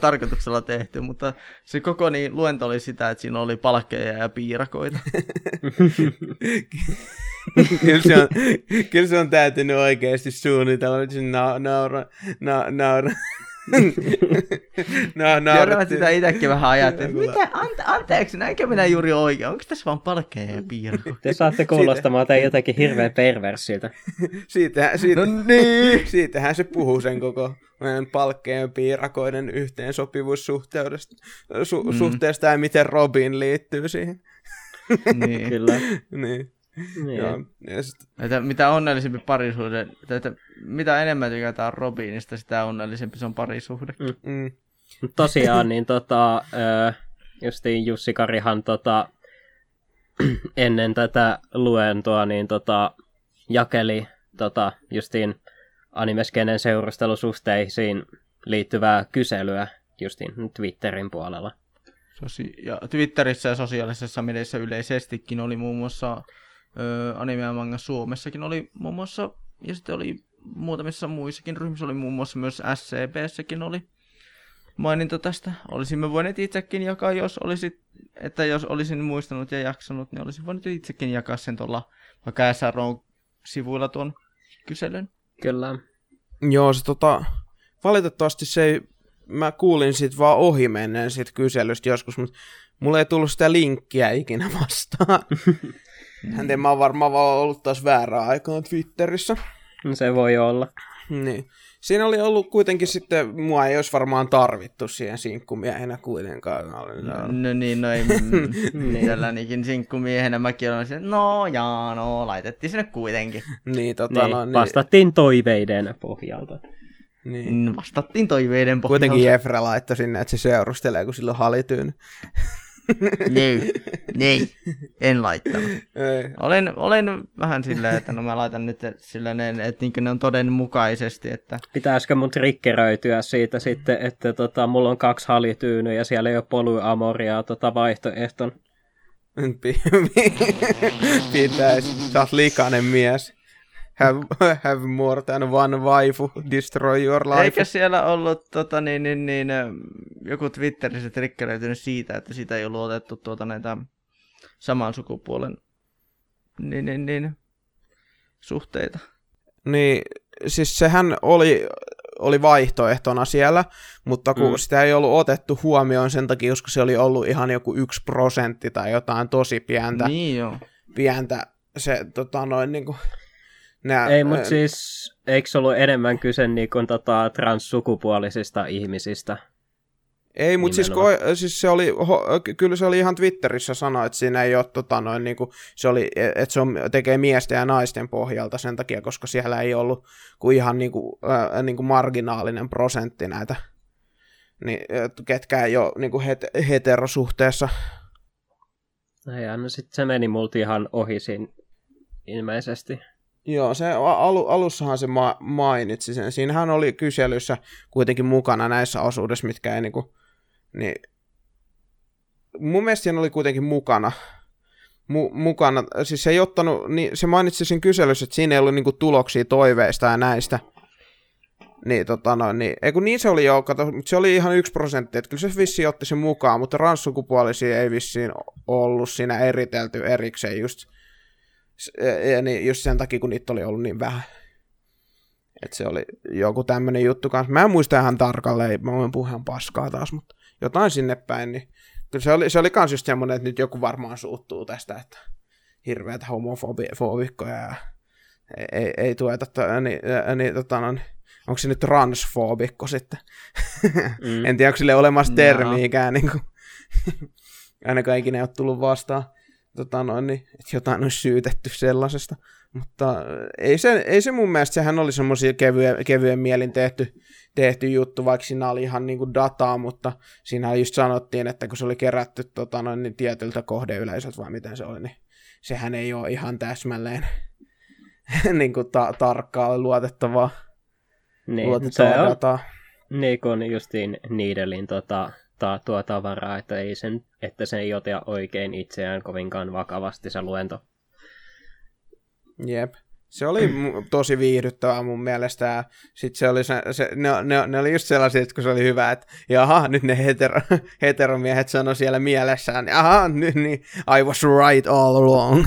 tarkoituksella tehty, mutta se koko niin, luento oli sitä, että siinä oli palkkeja ja piirakoita. kyllä, se on, kyllä se on täytynyt oikeasti suunnitella, että na, naura, na, naura. No, no, sitä itsekin vähän ajattelin, mitä, ante, anteeksi, näinkö minä juuri oikein, onko tässä vaan palkkeja ja piirro? Te saatte kuulostamaan tai jotakin hirveän perversiltä. Siitähän, siitä, no niin. siitähän se puhuu sen koko meidän palkkeen piirakoiden yhteensopivuussuhteesta su, mm. suhteesta ja miten Robin liittyy siihen. niin. Kyllä. niin. Niin. Joo, ja sit... että mitä onnellisempi parisuhde, että mitä enemmän tykätään Robinista, sitä onnellisempi se on parisuhde. Mm. Mm. Tosiaan, niin tota, justiin Jussi Karihan tota, ennen tätä luentoa niin tota, jakeli tota, justiin animeskenen seurustelusuhteisiin liittyvää kyselyä justiin Twitterin puolella. Ja Twitterissä ja sosiaalisessa mediassa yleisestikin oli muun muassa anime ja manga Suomessakin oli muun muassa, ja sitten oli muutamissa muissakin ryhmissä, oli muun muassa myös SCPssäkin oli maininta tästä. Olisimme voineet itsekin jakaa, jos olisit, että jos olisin muistanut ja jaksanut, niin olisin voinut itsekin jakaa sen tuolla vaikka SRO-sivuilla tuon kyselyn. Kyllä. Joo, se tota, valitettavasti se ei, mä kuulin siitä vaan ohi menneen siitä kyselystä joskus, mutta mulle ei tullut sitä linkkiä ikinä vastaan. Hän mä oon varmaan vaan ollut taas väärää aikaa Twitterissä. No se voi olla. Niin. Siinä oli ollut kuitenkin sitten, mua ei olisi varmaan tarvittu siihen sinkkumiehenä kuitenkaan. No, no niin, no ei niin. sinkkumiehenä mäkin olen että no jaa, no laitettiin sinne kuitenkin. Niin, tota, niin, no, niin. Vastattiin toiveiden pohjalta. Niin. Vastattiin toiveiden pohjalta. Kuitenkin Jefra laittoi sinne, että se seurustelee, kun sillä on halityyny. Nei, nei, en laittanut. Ei. Olen, olen vähän silleen, että no mä laitan nyt silleen, että niin ne on todenmukaisesti. Että... Pitäisikö mun trikkeröityä siitä sitten, että tota, mulla on kaksi halityynyä ja siellä ei ole polyamoria tota vaihtoehton? Pitäisi, sä oot likainen mies have, have more than one waifu, destroy your life. Eikä siellä ollut tota, niin, niin, niin, joku Twitterissä trikkelöitynyt siitä, että siitä ei ollut otettu tuota, näitä saman sukupuolen niin, niin, niin, suhteita. Niin, siis sehän oli, oli vaihtoehtona siellä, mutta kun mm. sitä ei ollut otettu huomioon sen takia, koska se oli ollut ihan joku yksi prosentti tai jotain tosi pientä, niin jo. pientä se tota, noin, niin kuin, Nää, Ei, mutta siis eikö ollut enemmän kyse niin kuin, tota, transsukupuolisista ihmisistä? Ei, mutta siis, ko- siis se oli, ho, kyllä se oli ihan Twitterissä sano, että siinä ei ole, tota, noin, niin kuin, se oli, että se on, tekee miesten ja naisten pohjalta sen takia, koska siellä ei ollut kuin ihan niin kuin, äh, niin kuin marginaalinen prosentti näitä, niin, ketkä ei ole niin kuin het- heterosuhteessa. Ja no sitten se meni multi ihan ohi siinä ilmeisesti. Joo, se alu, alussahan se ma- mainitsi sen. Siinähän oli kyselyssä kuitenkin mukana näissä osuudessa, mitkä ei niinku, niin, mun mielestä siinä oli kuitenkin mukana, mu- mukana, siis se ei ottanut, niin se mainitsi sen kyselyssä, että siinä ei ollut niinku tuloksia toiveista ja näistä. Niin, tota no, niin, ei kun niin se oli jo, kato, mutta se oli ihan yksi prosentti, että kyllä se vissi otti sen mukaan, mutta ranssukupuolisia ei vissiin ollut siinä eritelty erikseen just ja niin just sen takia, kun niitä oli ollut niin vähän. että se oli joku tämmöinen juttu kanssa. Mä en muista ihan tarkalleen, mä voin puhua paskaa taas, mutta jotain sinne päin. Niin kyllä se oli, se oli kans just semmoinen, että nyt joku varmaan suuttuu tästä, että hirveät homofobikkoja ja ei, ei, ei tueta, to, niin, niin, tota, no, onko se nyt transfobikko sitten? Mm. en tiedä, onko sille olemassa termiikään, no. niin kuin, ainakaan ikinä ei ole tullut vastaan tota noin, niin, että jotain olisi syytetty sellaisesta. Mutta ei se, ei se mun mielestä, sehän oli semmoisia kevyen, kevyen mielin tehty, tehty juttu, vaikka siinä oli ihan niin kuin dataa, mutta siinä just sanottiin, että kun se oli kerätty tota noin, niin tietyltä kohdeyleisöltä, vai miten se oli, niin sehän ei ole ihan täsmälleen niin kuin ta- tarkkaa luotettavaa, niin, luotettavaa se dataa. On, niin kuin justiin Niidelin tota, taattua tavaraa, että, ei sen, että se ei ota oikein itseään kovinkaan vakavasti se luento. Jep. Se oli tosi viihdyttävää mun mielestä. Ja sit se oli se, se ne, ne, ne, oli just sellaisia, että kun se oli hyvä, että jaha, nyt ne hetero, heteromiehet sanoi siellä mielessään, jaha, nyt niin, I was right all along.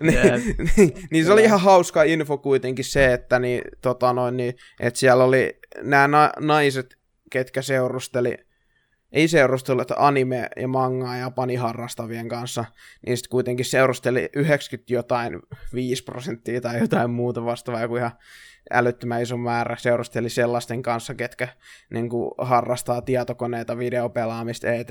niin, niin, niin, se oli ihan hauska info kuitenkin se, että, niin, tota noin, niin, että siellä oli nämä na- naiset, ketkä seurusteli ei seurustellut anime- ja manga- ja Japani harrastavien kanssa, niin sitten kuitenkin seurusteli 90 jotain 5 prosenttia tai jotain muuta vastaavaa, joku ihan älyttömän iso määrä seurusteli sellaisten kanssa, ketkä niin kuin, harrastaa tietokoneita, videopelaamista, etc.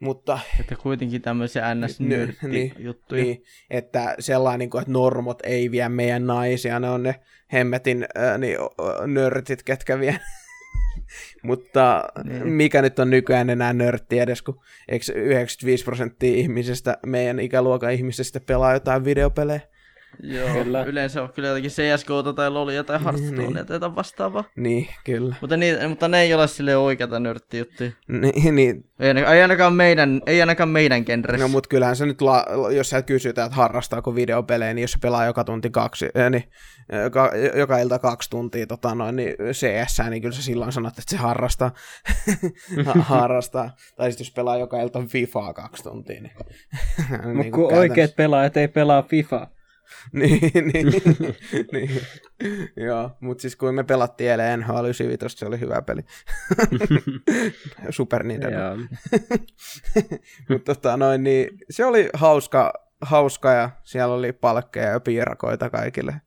Mutta Että kuitenkin tämmöisiä ns Niin, niin, juttuja. niin, että sellainen, kuin, että normot ei vie meidän naisia, ne on ne hemmetin äh, niin, nörtit, ketkä vie. Mutta Niin. mikä nyt on nykyään enää nörtti edes, kun eikö 95 prosenttia ihmisistä, meidän ikäluokan ihmisistä pelaa jotain videopelejä? Joo, Kyllä. yleensä on kyllä jotakin CSGOta tai LoLia tai Hearthstonea Niin. tai jotain vastaavaa. Niin, kyllä. Mutta, niin, mutta ne ei ole sille oikeata nörttijuttuja. Niin, niin, Ei, ainakaan- ei, ainakaan meidän, ei ainakaan meidän genressä. no mutta kyllähän se nyt, la, jos sä kysytään, että harrastaako videopelejä, niin jos se pelaa joka tunti kaksi, äh, niin, äh, ka, joka ilta kaksi tuntia tota noin, niin CS, niin kyllä sä silloin sanot, että se harrastaa. Ha- harrastaa. Tai sitten jos pelaa joka ilta FIFAa kaksi tuntia, niin... Mutta niin kun oikeat pelaajat ei pelaa FIFA. niin, niin, niin. Joo, mutta siis kun me pelattiin eilen NHL 95, se oli hyvä peli. Super Nintendo. Mutta tota, noin, niin, se oli hauska, hauska ja siellä oli palkkeja ja piirakoita kaikille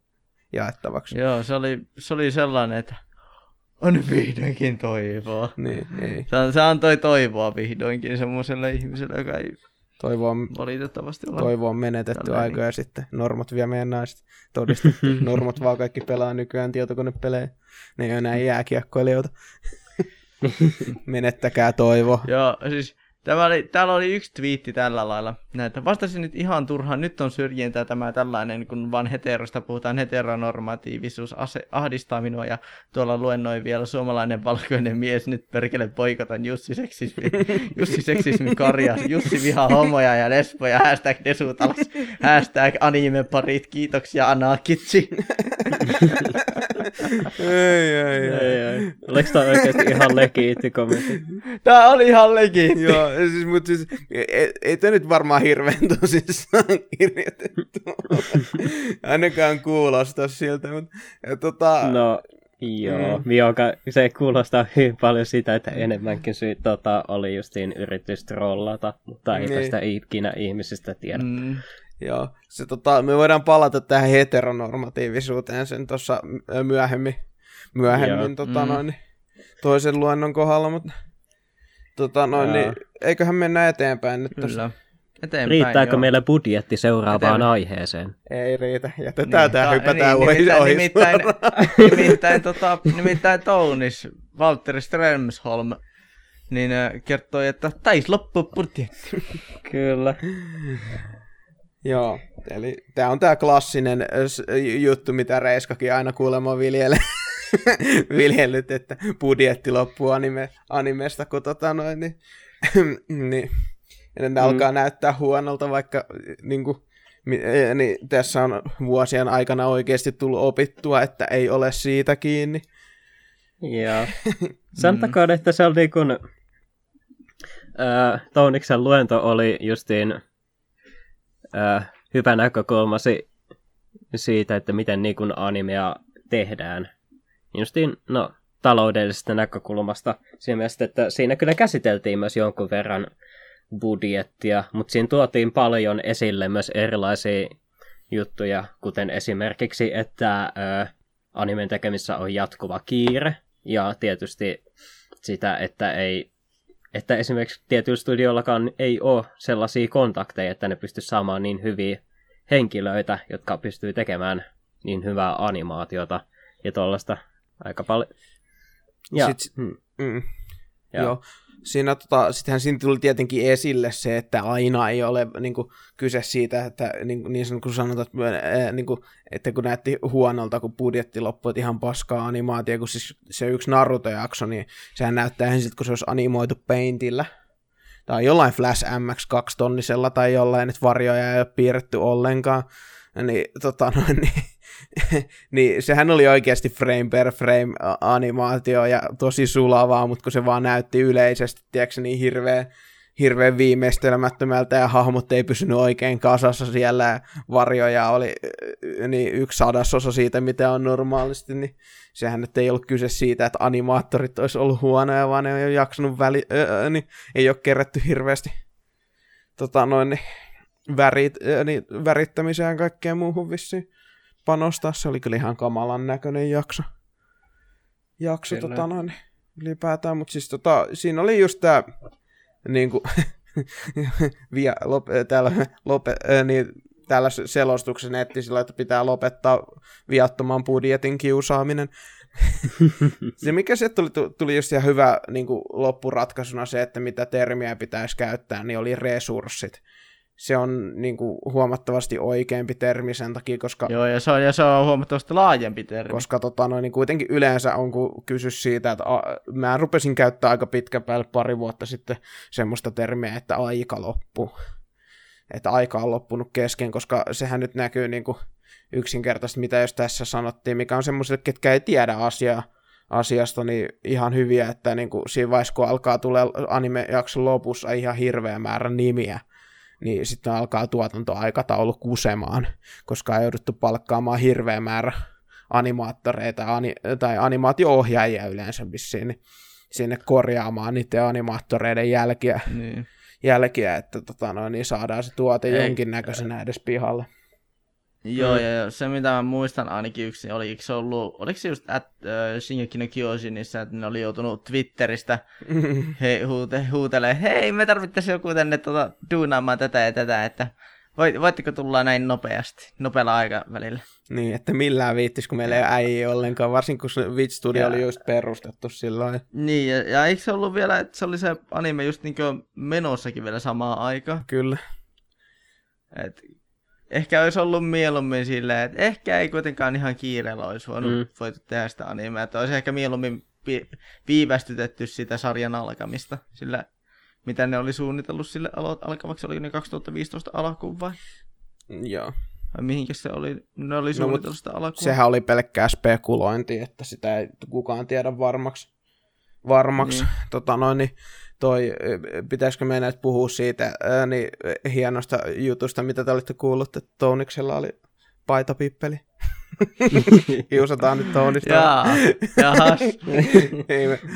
jaettavaksi. Joo, se oli, se oli sellainen, että on vihdoinkin toivoa. Niin, ei. Se, se antoi toivoa vihdoinkin semmoiselle ihmiselle, joka ei Toivo on, valitettavasti ole. toivo on menetetty aikoja sitten. Normot vie meidän naiset. Todistettu. Normot vaan kaikki pelaa nykyään tietokonepelejä. Ne ei ole enää jääkiekkoilijoita. Menettäkää toivo. Joo, siis tämä oli, täällä oli yksi twiitti tällä lailla. Näitä vastasin nyt ihan turhaan, nyt on syrjintää tämä tällainen, kun vaan heterosta puhutaan, heteronormatiivisuus ase, ahdistaa minua ja tuolla luennoi vielä suomalainen valkoinen mies, nyt perkele poikotan Jussi seksismi, Jussi seksismi karja, Jussi vihaa homoja ja lesboja, hashtag desutalas, hashtag animeparit, kiitoksia Anakitsi. ei, ei, ei. Ei, ei. Oliko tämä oikeasti ihan legiitti kommentti? Tää oli ihan legiitti. Joo, siis, mutta siis, ei, ei tämä nyt varmaan hirveän tosissaan kirjoitettu. Ainakaan kuulosta siltä, mutta ja, tota, No, joo. Mm. Joka, se kuulostaa hyvin paljon sitä, että enemmänkin syy tota, oli justiin yritys trollata, mutta eipä Niin. sitä ikinä ihmisistä tiedä. Mm. Joo, se, tota, me voidaan palata tähän heteronormatiivisuuteen sen tuossa myöhemmin, myöhemmin Joo. tota, Mm. noin, toisen luennon kohdalla, mutta tota, noin, niin, eiköhän mennä eteenpäin nyt tossa. Kyllä. Eteenpäin, Riittääkö joo. meillä budjetti seuraavaan Eteenpäin. aiheeseen? Ei riitä, jätetään niin, tää, Ta- hypätään niin, ohi, nimittäin, ohi nimittäin, suoraan. nimittäin, tota, nimittäin Tounis, Valtteri Strömsholm, niin äh, kertoi, että tais loppu budjetti. Kyllä. Joo, eli tämä on tämä klassinen äh, juttu, mitä Reiskakin aina kuulemma viljelee. viljellyt, että budjetti loppuu anime, animesta, kun tota noin, niin, niin, ja ne mm. alkaa näyttää huonolta, vaikka niin kuin, niin tässä on vuosien aikana oikeasti tullut opittua, että ei ole siitä kiinni. Joo. Sanotakoon, että se oli kun äh, Touniksen luento oli justiin äh, hyvä näkökulma si- siitä, että miten niin kun animea tehdään. Justiin, no, taloudellisesta näkökulmasta siinä mielessä, että siinä kyllä käsiteltiin myös jonkun verran budjettia, mutta siinä tuotiin paljon esille myös erilaisia juttuja, kuten esimerkiksi, että ö, animen tekemissä on jatkuva kiire, ja tietysti sitä, että ei että esimerkiksi tietyillä studioillakaan ei ole sellaisia kontakteja, että ne pystyy saamaan niin hyviä henkilöitä, jotka pystyy tekemään niin hyvää animaatiota ja tuollaista aika paljon. Ja, Sit- hmm, Mm. Ja. Joo. Siinä, tota, sittenhän siinä tuli tietenkin esille se, että aina ei ole niin kuin, kyse siitä, että niin, niin kuin sanotaan, että, niin kuin, että kun näytti huonolta, kun budjetti loppui, että ihan paskaa animaatio, kun siis se yksi Naruto-jakso, niin sehän näyttää ensin, kun se olisi animoitu Paintillä. tai jollain Flash MX2 tonnisella tai jollain, että varjoja ei ole piirretty ollenkaan, niin, tota, no, niin, niin sehän oli oikeasti frame per frame animaatio ja tosi sulavaa, mutta kun se vaan näytti yleisesti, tiedätkö, niin hirveän hirveän viimeistelemättömältä ja hahmot ei pysynyt oikein kasassa siellä ja varjoja oli niin yksi sadasosa siitä, mitä on normaalisti, niin sehän nyt ei ollut kyse siitä, että animaattorit olisi ollut huonoja, vaan ne ei ole jaksanut väli, öö, niin ei ole kerätty hirveästi tota noin, niin, värit, öö, niin, värittämiseen ja kaikkeen muuhun vissiin panostaa. Se oli kyllä ihan kamalan näköinen jakso. Jakso tota noin, ylipäätään, mutta siis tota, siinä oli just tää niin kuin, via, lop, täällä, lope, niin, täällä selostuksen netti sillä, että pitää lopettaa viattoman budjetin kiusaaminen. se mikä se tuli, tuli just ihan hyvä niin kuin loppuratkaisuna se, että mitä termiä pitäisi käyttää, niin oli resurssit se on niin kuin, huomattavasti oikeampi termi sen takia, koska... Joo, ja se on, ja se on huomattavasti laajempi termi. Koska tota, no, niin kuitenkin yleensä on kun kysy siitä, että a, mä rupesin käyttää aika pitkä päälle pari vuotta sitten semmoista termiä, että aika loppu. Että aika on loppunut kesken, koska sehän nyt näkyy niin kuin yksinkertaisesti, mitä jos tässä sanottiin, mikä on semmoisille, ketkä ei tiedä asiaa, asiasta, niin ihan hyviä, että niin kuin siinä vaiheessa, kun alkaa tulla anime-jakson lopussa ihan hirveä määrä nimiä, niin sitten alkaa tuotantoaikataulu kusemaan, koska on jouduttu palkkaamaan hirveä määrä animaattoreita ani, tai animaatio-ohjaajia yleensä vissiin, niin sinne korjaamaan niiden animaattoreiden jälkiä, niin. jälkiä että tota noin, niin saadaan se tuote Ei, jonkinnäköisenä edes pihalle. Joo, mm. ja se mitä mä muistan ainakin yksi, oliko se ollut, oliko se just at, uh, Shingeki no Kyojinissa, että ne oli joutunut Twitteristä he, huute, huutelee, hei me tarvittaisiin joku tänne tuota, duunaamaan tätä ja tätä, että voit, voitteko tulla näin nopeasti, nopealla aikavälillä. Niin, että millään viittis, kun meillä ei ole äijä ollenkaan, varsinkin kun Witch Studio ja... oli just perustettu silloin. Niin, ja, ja eikö se ollut vielä, että se oli se anime just niin menossakin vielä samaan aikaan? Kyllä. Et ehkä olisi ollut mieluummin silleen, että ehkä ei kuitenkaan ihan kiireellä olisi voinut, mm. voitu tehdä sitä animea. Että olisi ehkä mieluummin vi- viivästytetty sitä sarjan alkamista, sillä mitä ne oli suunnitellut sille alo- alkavaksi, oli ne 2015 alkuun vai? Joo. Vai mihinkä se oli? Ne oli no, suunnitellut no, sitä alkuun. Sehän oli pelkkää spekulointi, että sitä ei kukaan tiedä varmaksi. Varmaksi. Niin. Tota noin, niin toi, pitäisikö meidän puhua siitä ää, niin, hienosta jutusta, mitä te olitte kuullut, että Touniksella oli paitapippeli. Kiusataan nyt Tounista. Jaa, jahas.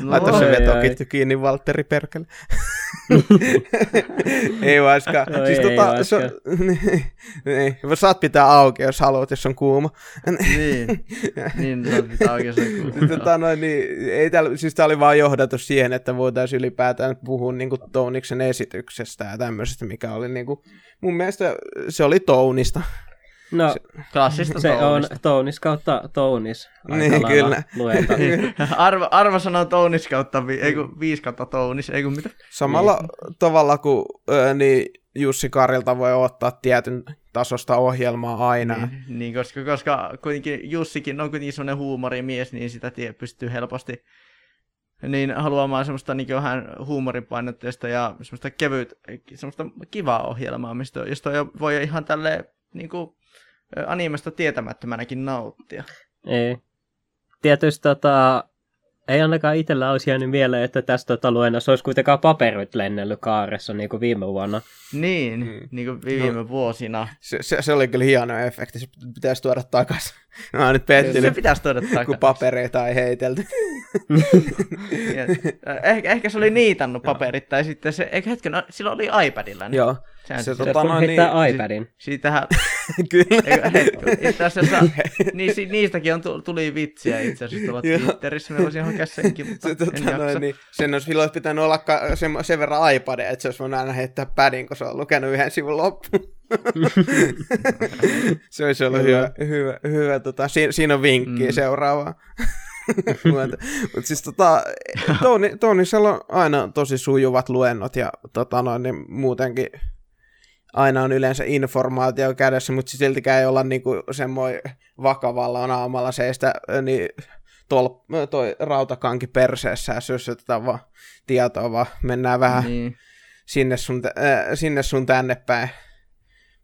Laita se vetokitty kiinni, Valtteri Perkele. Ei vaiska. No, siis ei, tota, ei so, niin, saat pitää auki, jos haluat, jos on kuuma. niin, niin saat pitää auki, jos on kuuma. tota, no, niin, ei täällä, siis tää oli vaan johdatus siihen, että voitaisiin ylipäätään puhua niin kuin Touniksen esityksestä ja tämmöisestä, mikä oli niin kuin, mun mielestä se oli Tounista. No, se, klassista se on Tounis kautta Tounis. Niin, kyllä. Arvo, arvo sanoo Tounis kautta, vi, ei kun, viisi kautta Tounis, ei kun mitä. Samalla niin. tavalla kuin ö, niin Jussi Karilta voi ottaa tietyn tasosta ohjelmaa aina. Niin, niin koska, koska kuitenkin Jussikin on kuitenkin sellainen huumorimies, niin sitä tie pystyy helposti niin haluamaan semmoista niin vähän huumoripainotteista ja semmoista kevyt, semmoista kivaa ohjelmaa, mistä, josta voi ihan tälle niin kuin, animesta tietämättömänäkin nauttia. Ei. Tietysti tota, ei ainakaan itsellä olisi jäänyt mieleen, että tästä tota, luennossa olisi kuitenkaan paperit lennellyt kaaressa niin kuin viime vuonna. Niin, mm. niin kuin viime no, vuosina. Se, se, se, oli kyllä hieno efekti, se pitäisi tuoda takaisin. Mä oon nyt pettynyt, se pitäisi tuoda takaisin. kun papereita ei heitelty. ehkä, ehkä se oli niitannut paperit, tai sitten se, ehkä hetken, no, silloin oli iPadilla. Niin Joo. Sehän se, se tota, no, niin, iPadin. Si- siitähän... Kyllä. Itse asiassa ni, niistäkin on tuli vitsiä itse asiassa tuolla Twitterissä, me voisin hakea senkin, mutta se, tota, en noin, niin, sen olisi silloin pitänyt olla ka- sen, sen verran iPad, että se olisi voinut aina heittää padin, kun se on lukenut yhden sivun loppuun. se olisi ollut hyvä, hyvä, hyvä tota, siinä, siinä on vinkki mm. seuraavaan. Mutta siis tota, Toni, Tonisella on aina tosi sujuvat luennot ja tota noin, niin muutenkin aina on yleensä informaatio kädessä, mutta siltikään ei olla niinku semmoinen vakavalla naamalla seistä niin tol, toi rautakanki perseessä ja sysytetään vaan tietoa, vaan mennään vähän, niin. sinne sun, äh, sinne sun tänne päin.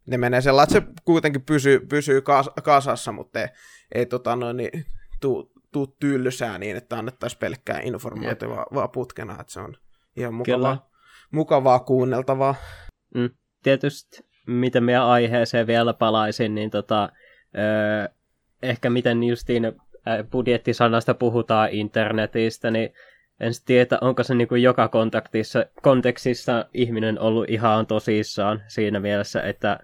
Ne menee sellainen, että se kuitenkin pysyy, pysyy kas, kasassa, mutta ei, ei tota noin, niin, tuu, tuu tylsää niin, että annettaisiin pelkkää informaatiota vaan, vaan putkena, että se on ihan mukavaa, mukavaa kuunneltavaa. Mm, tietysti, miten meidän aiheeseen vielä palaisin, niin tota, öö, ehkä miten justiin budjettisanasta puhutaan internetistä, niin en tiedä, onko se niin joka kontaktissa, kontekstissa ihminen ollut ihan tosissaan siinä mielessä, että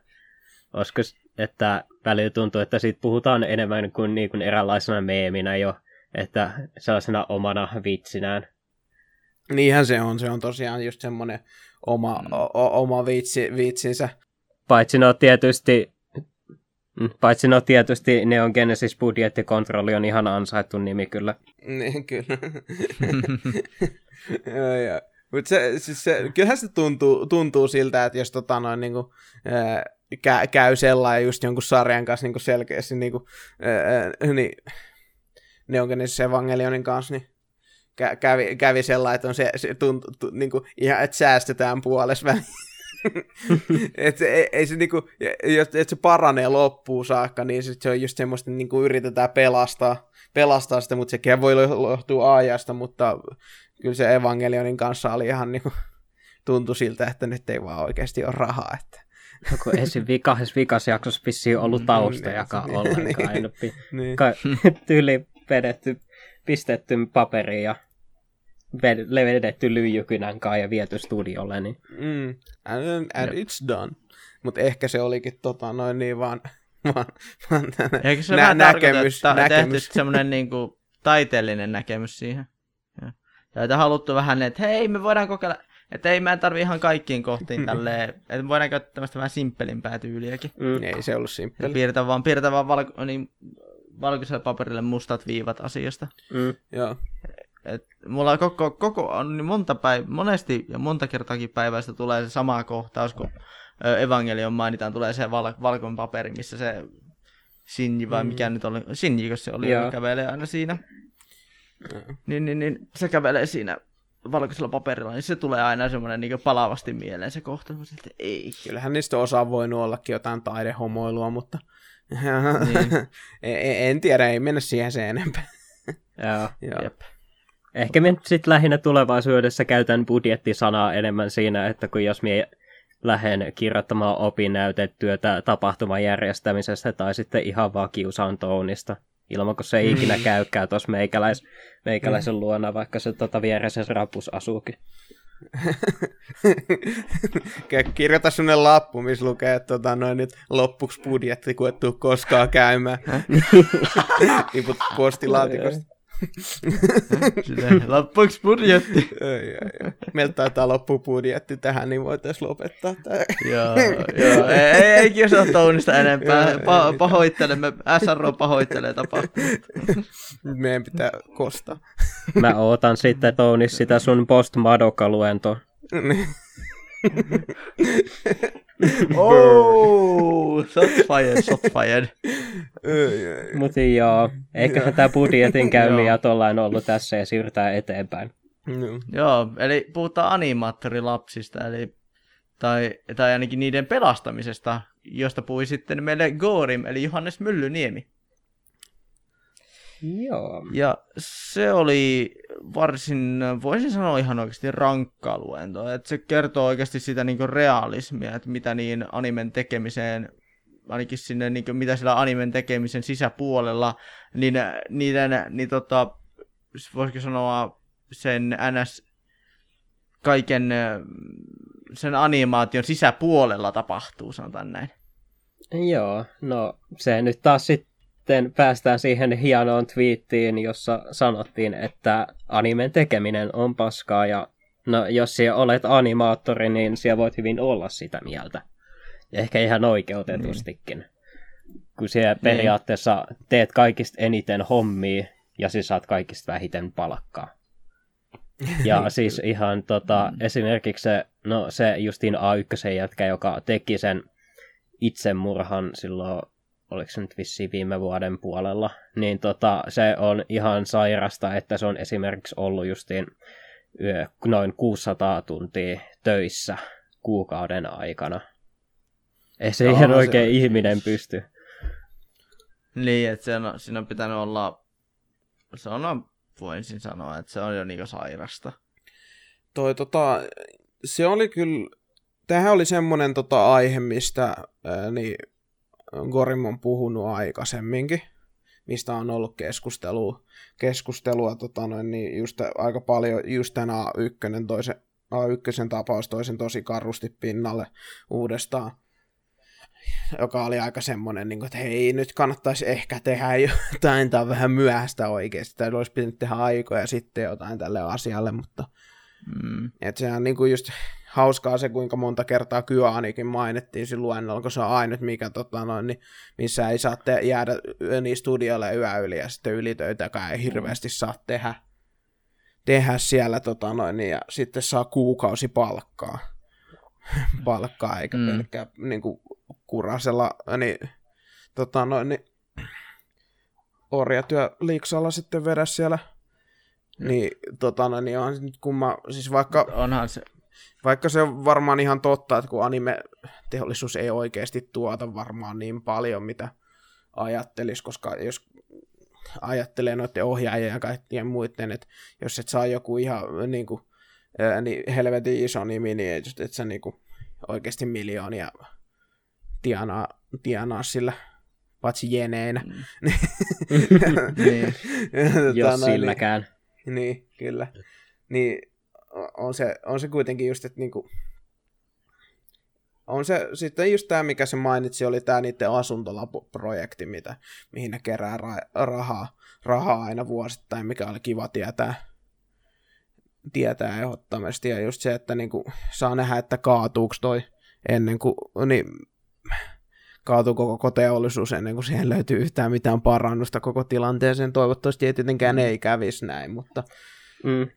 olisiko, että välillä tuntuu, että siitä puhutaan enemmän kuin, niin kuin eräänlaisena meeminä jo, että sellaisena omana vitsinään. Niinhän se on, se on tosiaan just semmoinen oma, mm. o, oma vitsi, vitsinsä. Paitsi no tietysti Mm, paitsi no tietysti Neon Genesis budjettikontrolli on ihan ansaittu nimi kyllä. Niin, kyllä. joo, joo. Mutta se, siis se, kyllähän se tuntuu, tuntuu siltä, että jos tota noin niinku, ää, kä, käy sellainen just jonkun sarjan kanssa niinku selkeästi niinku, ää, niin, Neon Genesis Evangelionin kanssa, niin kä, kävi, kävi sellainen, että on se, se tuntuu, tu, niinku, ihan, että säästetään puolessa väliin. että ei, ei se niinku, jos et se paranee loppuun saakka, niin sit se on just semmoista, niinku yritetään pelastaa, pelastaa sitä, mutta sekin voi johtua ajasta, mutta kyllä se Evangelionin kanssa oli ihan niinku, tuntui siltä, että nyt ei vaan oikeasti ole rahaa, että Joku esim. kahdessa vikassa jaksossa vissiin ollut taustajakaan niin, ollenkaan. Niin, niin. Tyyli vedetty, pistetty paperiin ja levedetty lyijykynän kanssa ja viety studiolle. Niin... Mm. And, and it's done. Mutta ehkä se olikin tota, noin niin vaan, vaan, vaan Eikö se nä- vähän näkemys, että näkemys. tehty semmoinen niinku taiteellinen näkemys siihen? Ja että haluttu vähän, että hei, me voidaan kokeilla, että ei mä en tarvi ihan kaikkiin kohtiin tälleen, että me voidaan käyttää tämmöistä vähän simppelimpää tyyliäkin. Mm. Ei se ollut simppeli. Piirtää vaan, piirtää vaan valko, niin, valkoiselle paperille mustat viivat asiasta. Mm. Joo. Et mulla koko, koko on niin monta päivä, monesti ja monta kertaakin päivästä tulee se sama kohtaus, kun evankelion mainitaan, tulee se val, valkoinen paperi, missä se Shinji vai mm. mikä nyt oli, Shinji, se oli, Joo. kävelee aina siinä. Mm. Niin, niin, niin, se kävelee siinä valkoisella paperilla, niin se tulee aina semmoinen niin palavasti mieleen se kohta. Että ei. Kyllähän niistä osa voinut ollakin jotain taidehomoilua, mutta niin. en, en tiedä, ei mennä siihen sen enempää. Joo. Joo. Ehkä me sitten lähinnä tulevaisuudessa käytän budjettisanaa enemmän siinä, että kun jos me lähden kirjoittamaan opinnäytetyötä tapahtuman järjestämisestä tai sitten ihan vaan kiusaan tounista, ilman kun se ei ikinä mm. käykään tuossa meikäläis, meikäläisen mm. luona, vaikka se tota vieressä rapus asuukin. Kirjoita sinne lappu, missä lukee, että tota, noin nyt loppuksi budjetti, kun et tuu koskaan käymään. Tiput postilaatikosta. Loppuksi budjetti. Meiltä taitaa loppu budjetti tähän, niin voitaisiin lopettaa tämä. joo, joo. Ei, ei, ei kiusaa Tounista enempää. Pa- pahoittelemme, SRO pahoittelee tapahtumat. Meidän pitää kostaa. Mä ootan sitten Tounis sitä sun post luentoa. Oh, shot fired, shot fired. Mutta joo, eiköhän tämä budjetin käymiä tollain ollut tässä ja siirrytään eteenpäin. No. Joo, eli puhutaan animaattorilapsista, eli, tai, tai ainakin niiden pelastamisesta, josta puhui sitten meille Gorim, eli Johannes Myllyniemi. Joo. Ja se oli varsin, voisin sanoa ihan oikeasti rankkaa luentoa. Että se kertoo oikeasti sitä niinku realismia, että mitä niin animen tekemiseen, ainakin sinne, niinku, mitä sillä animen tekemisen sisäpuolella, niin niiden, niin tota, voisiko sanoa sen NS kaiken sen animaation sisäpuolella tapahtuu, sanotaan näin. Joo, no se nyt taas sit sitten päästään siihen hienoon twiittiin, jossa sanottiin, että animen tekeminen on paskaa ja no, jos siellä olet animaattori, niin siellä voit hyvin olla sitä mieltä. Ehkä ihan oikeutetustikin. Mm. Kun siellä niin. periaatteessa teet kaikista eniten hommia ja siis saat kaikista vähiten palkkaa. Ja siis ihan tota, mm. esimerkiksi se, no se justiin A1 jätkä, joka teki sen itsemurhan silloin oliko se nyt vissiin viime vuoden puolella, niin tota, se on ihan sairasta, että se on esimerkiksi ollut justiin noin 600 tuntia töissä kuukauden aikana. Ei se ihan oikein se... ihminen pysty. Niin, että se on, siinä on pitänyt olla, se on, voisin sanoa, että se on jo niinku sairasta. Toi tota, se oli kyllä, tähän oli semmoinen tota aihe, mistä ää, niin Gorim on puhunut aikaisemminkin, mistä on ollut keskustelua, keskustelua tota noin, niin just aika paljon just tämän A1, toisen, A1 tapaus toisen tosi karusti pinnalle uudestaan joka oli aika semmoinen, niin kuin, että hei, nyt kannattaisi ehkä tehdä jotain, tämä on vähän myöhäistä oikeasti, tai olisi pitänyt tehdä aikoja sitten jotain tälle asialle, mutta mm. että sehän niin kuin just hauskaa se, kuinka monta kertaa Kyaanikin mainittiin luennolla, kun se on ainut, mikä, tota, noin, niin, missä ei saa te- jäädä niin studiolle yö yli, ja sitten ylitöitäkään ei hirveästi saa tehdä, tehdä siellä, tota, noin, niin, ja sitten saa kuukausi palkkaa palkkaa, eikä mm. pelkkää niin kuin, kurasella, niin, tota, noin, niin, orjatyöliiksalla sitten vedä siellä. Mm. Niin, tota, no, niin on nyt kun mä, siis vaikka, Onhan se. Vaikka se on varmaan ihan totta, että kun anime-teollisuus ei oikeasti tuota varmaan niin paljon, mitä ajattelisi, koska jos ajattelee noiden ohjaajien ja kaikkien muiden, että jos et saa joku ihan niin kuin, niin helvetin iso nimi, niin et, et sä niin kuin, oikeasti miljoonia tienaa, tienaa sillä paitsi jeneinä. Mm. niin. Jos silläkään. Niin, niin, kyllä. Niin on se, on se kuitenkin just, että niinku, on se sitten just tämä, mikä se mainitsi, oli tämä niiden asuntolapuprojekti, mitä, mihin ne kerää ra- rahaa, rahaa aina vuosittain, mikä oli kiva tietää, tietää ehdottomasti. Ja just se, että niinku, saa nähdä, että kaatuuko toi ennen kuin, niin kaatuu koko teollisuus ennen kuin siihen löytyy yhtään mitään parannusta koko tilanteeseen. Toivottavasti ei tietenkään ei kävisi näin, mutta... Mm.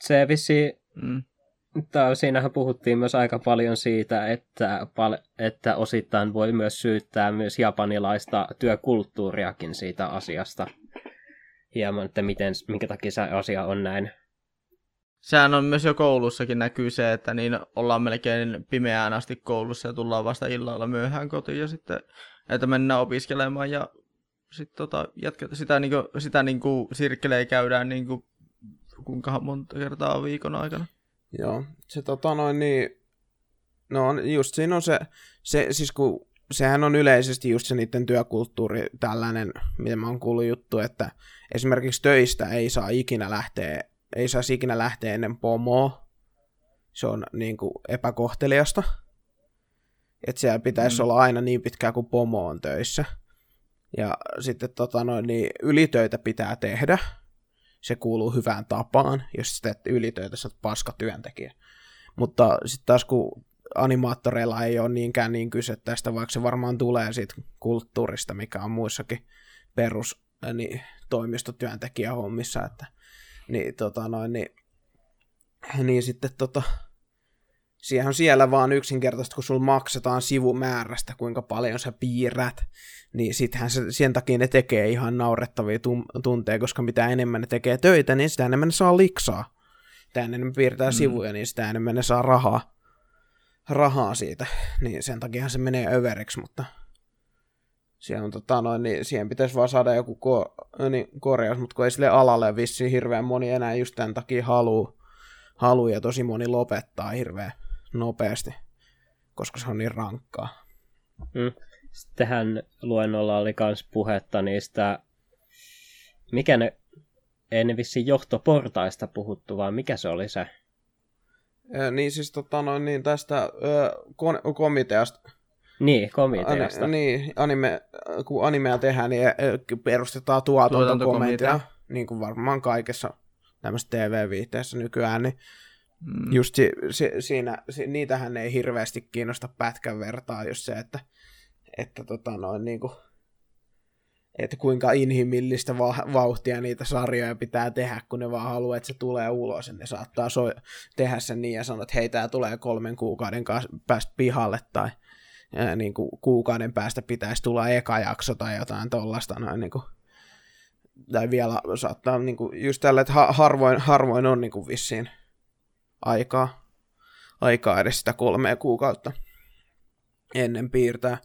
Se vissi... Mm. Tää, siinähän puhuttiin myös aika paljon siitä, että, että osittain voi myös syyttää myös japanilaista työkulttuuriakin siitä asiasta. Hieman, että miten, minkä takia se asia on näin sehän on myös jo koulussakin näkyy se, että niin ollaan melkein pimeään asti koulussa ja tullaan vasta illalla myöhään kotiin ja sitten, että mennään opiskelemaan ja sitten tota, sitä, niin kuin, sitä niin kuin sirkkelejä käydään niin kuin, kuinka monta kertaa viikon aikana. Joo, se tota noin niin, no just siinä on se, se siis kun sehän on yleisesti just se niiden työkulttuuri tällainen, miten mä oon kuullut juttu, että esimerkiksi töistä ei saa ikinä lähteä ei saisi ikinä lähteä ennen pomoa. Se on niin kuin epäkohteliasta. Että siellä pitäisi mm. olla aina niin pitkään kuin pomo on töissä. Ja sitten tota noin, niin ylitöitä pitää tehdä. Se kuuluu hyvään tapaan. Jos sitten teet ylitöitä, sä oot paska työntekijä. Mutta sitten taas kun animaattoreilla ei ole niinkään niin kyse tästä, vaikka se varmaan tulee siitä kulttuurista, mikä on muissakin perus niin, toimistotyöntekijähommissa, että niin, tota noin, niin, niin sitten tota, siihen on siellä vaan yksinkertaisesti, kun sulla maksetaan sivumäärästä, kuinka paljon sä piirrät, niin sittenhän se, sen takia ne tekee ihan naurettavia tum- tunteja, koska mitä enemmän ne tekee töitä, niin sitä enemmän ne saa liksaa. Mitä enemmän ne piirtää mm. sivuja, niin sitä enemmän ne saa rahaa, rahaa siitä. Niin sen takia se menee överiksi, mutta siellä on, tota, noin, niin siihen pitäisi vaan saada joku ko- niin, korjaus, mutta kun ei sille alalle vissiin hirveän moni enää just tämän takia haluu, haluu ja tosi moni lopettaa hirveän nopeasti, koska se on niin rankkaa. Mm. Sittenhän luennolla oli myös puhetta niistä, mikä ne, ei ne vissiin johtoportaista puhuttu, vaan mikä se oli se? Ja, niin siis tota noin, niin tästä ö, komiteasta, niin, komiteasta. Ani, niin, anime, kun animea tehdään, niin perustetaan tuotantokomitea, niin kuin varmaan kaikessa tämmöisessä TV-viitteessä nykyään, niin mm. just si, si, siinä, si, niitähän ei hirveästi kiinnosta pätkän vertaa, just se, että, että tota noin niin kuin, että kuinka inhimillistä va- vauhtia niitä sarjoja pitää tehdä, kun ne vaan haluaa, että se tulee ulos, ja ne saattaa so- tehdä sen niin ja sanoa, että hei, tämä tulee kolmen kuukauden päästä pihalle, tai ää, niin kuin kuukauden päästä pitäisi tulla eka jakso tai jotain tollasta noin niin kuin, tai vielä saattaa niinku, just tällä, että ha, harvoin, harvoin on niinku vissiin aikaa, aikaa edes sitä kolmea kuukautta ennen piirtää,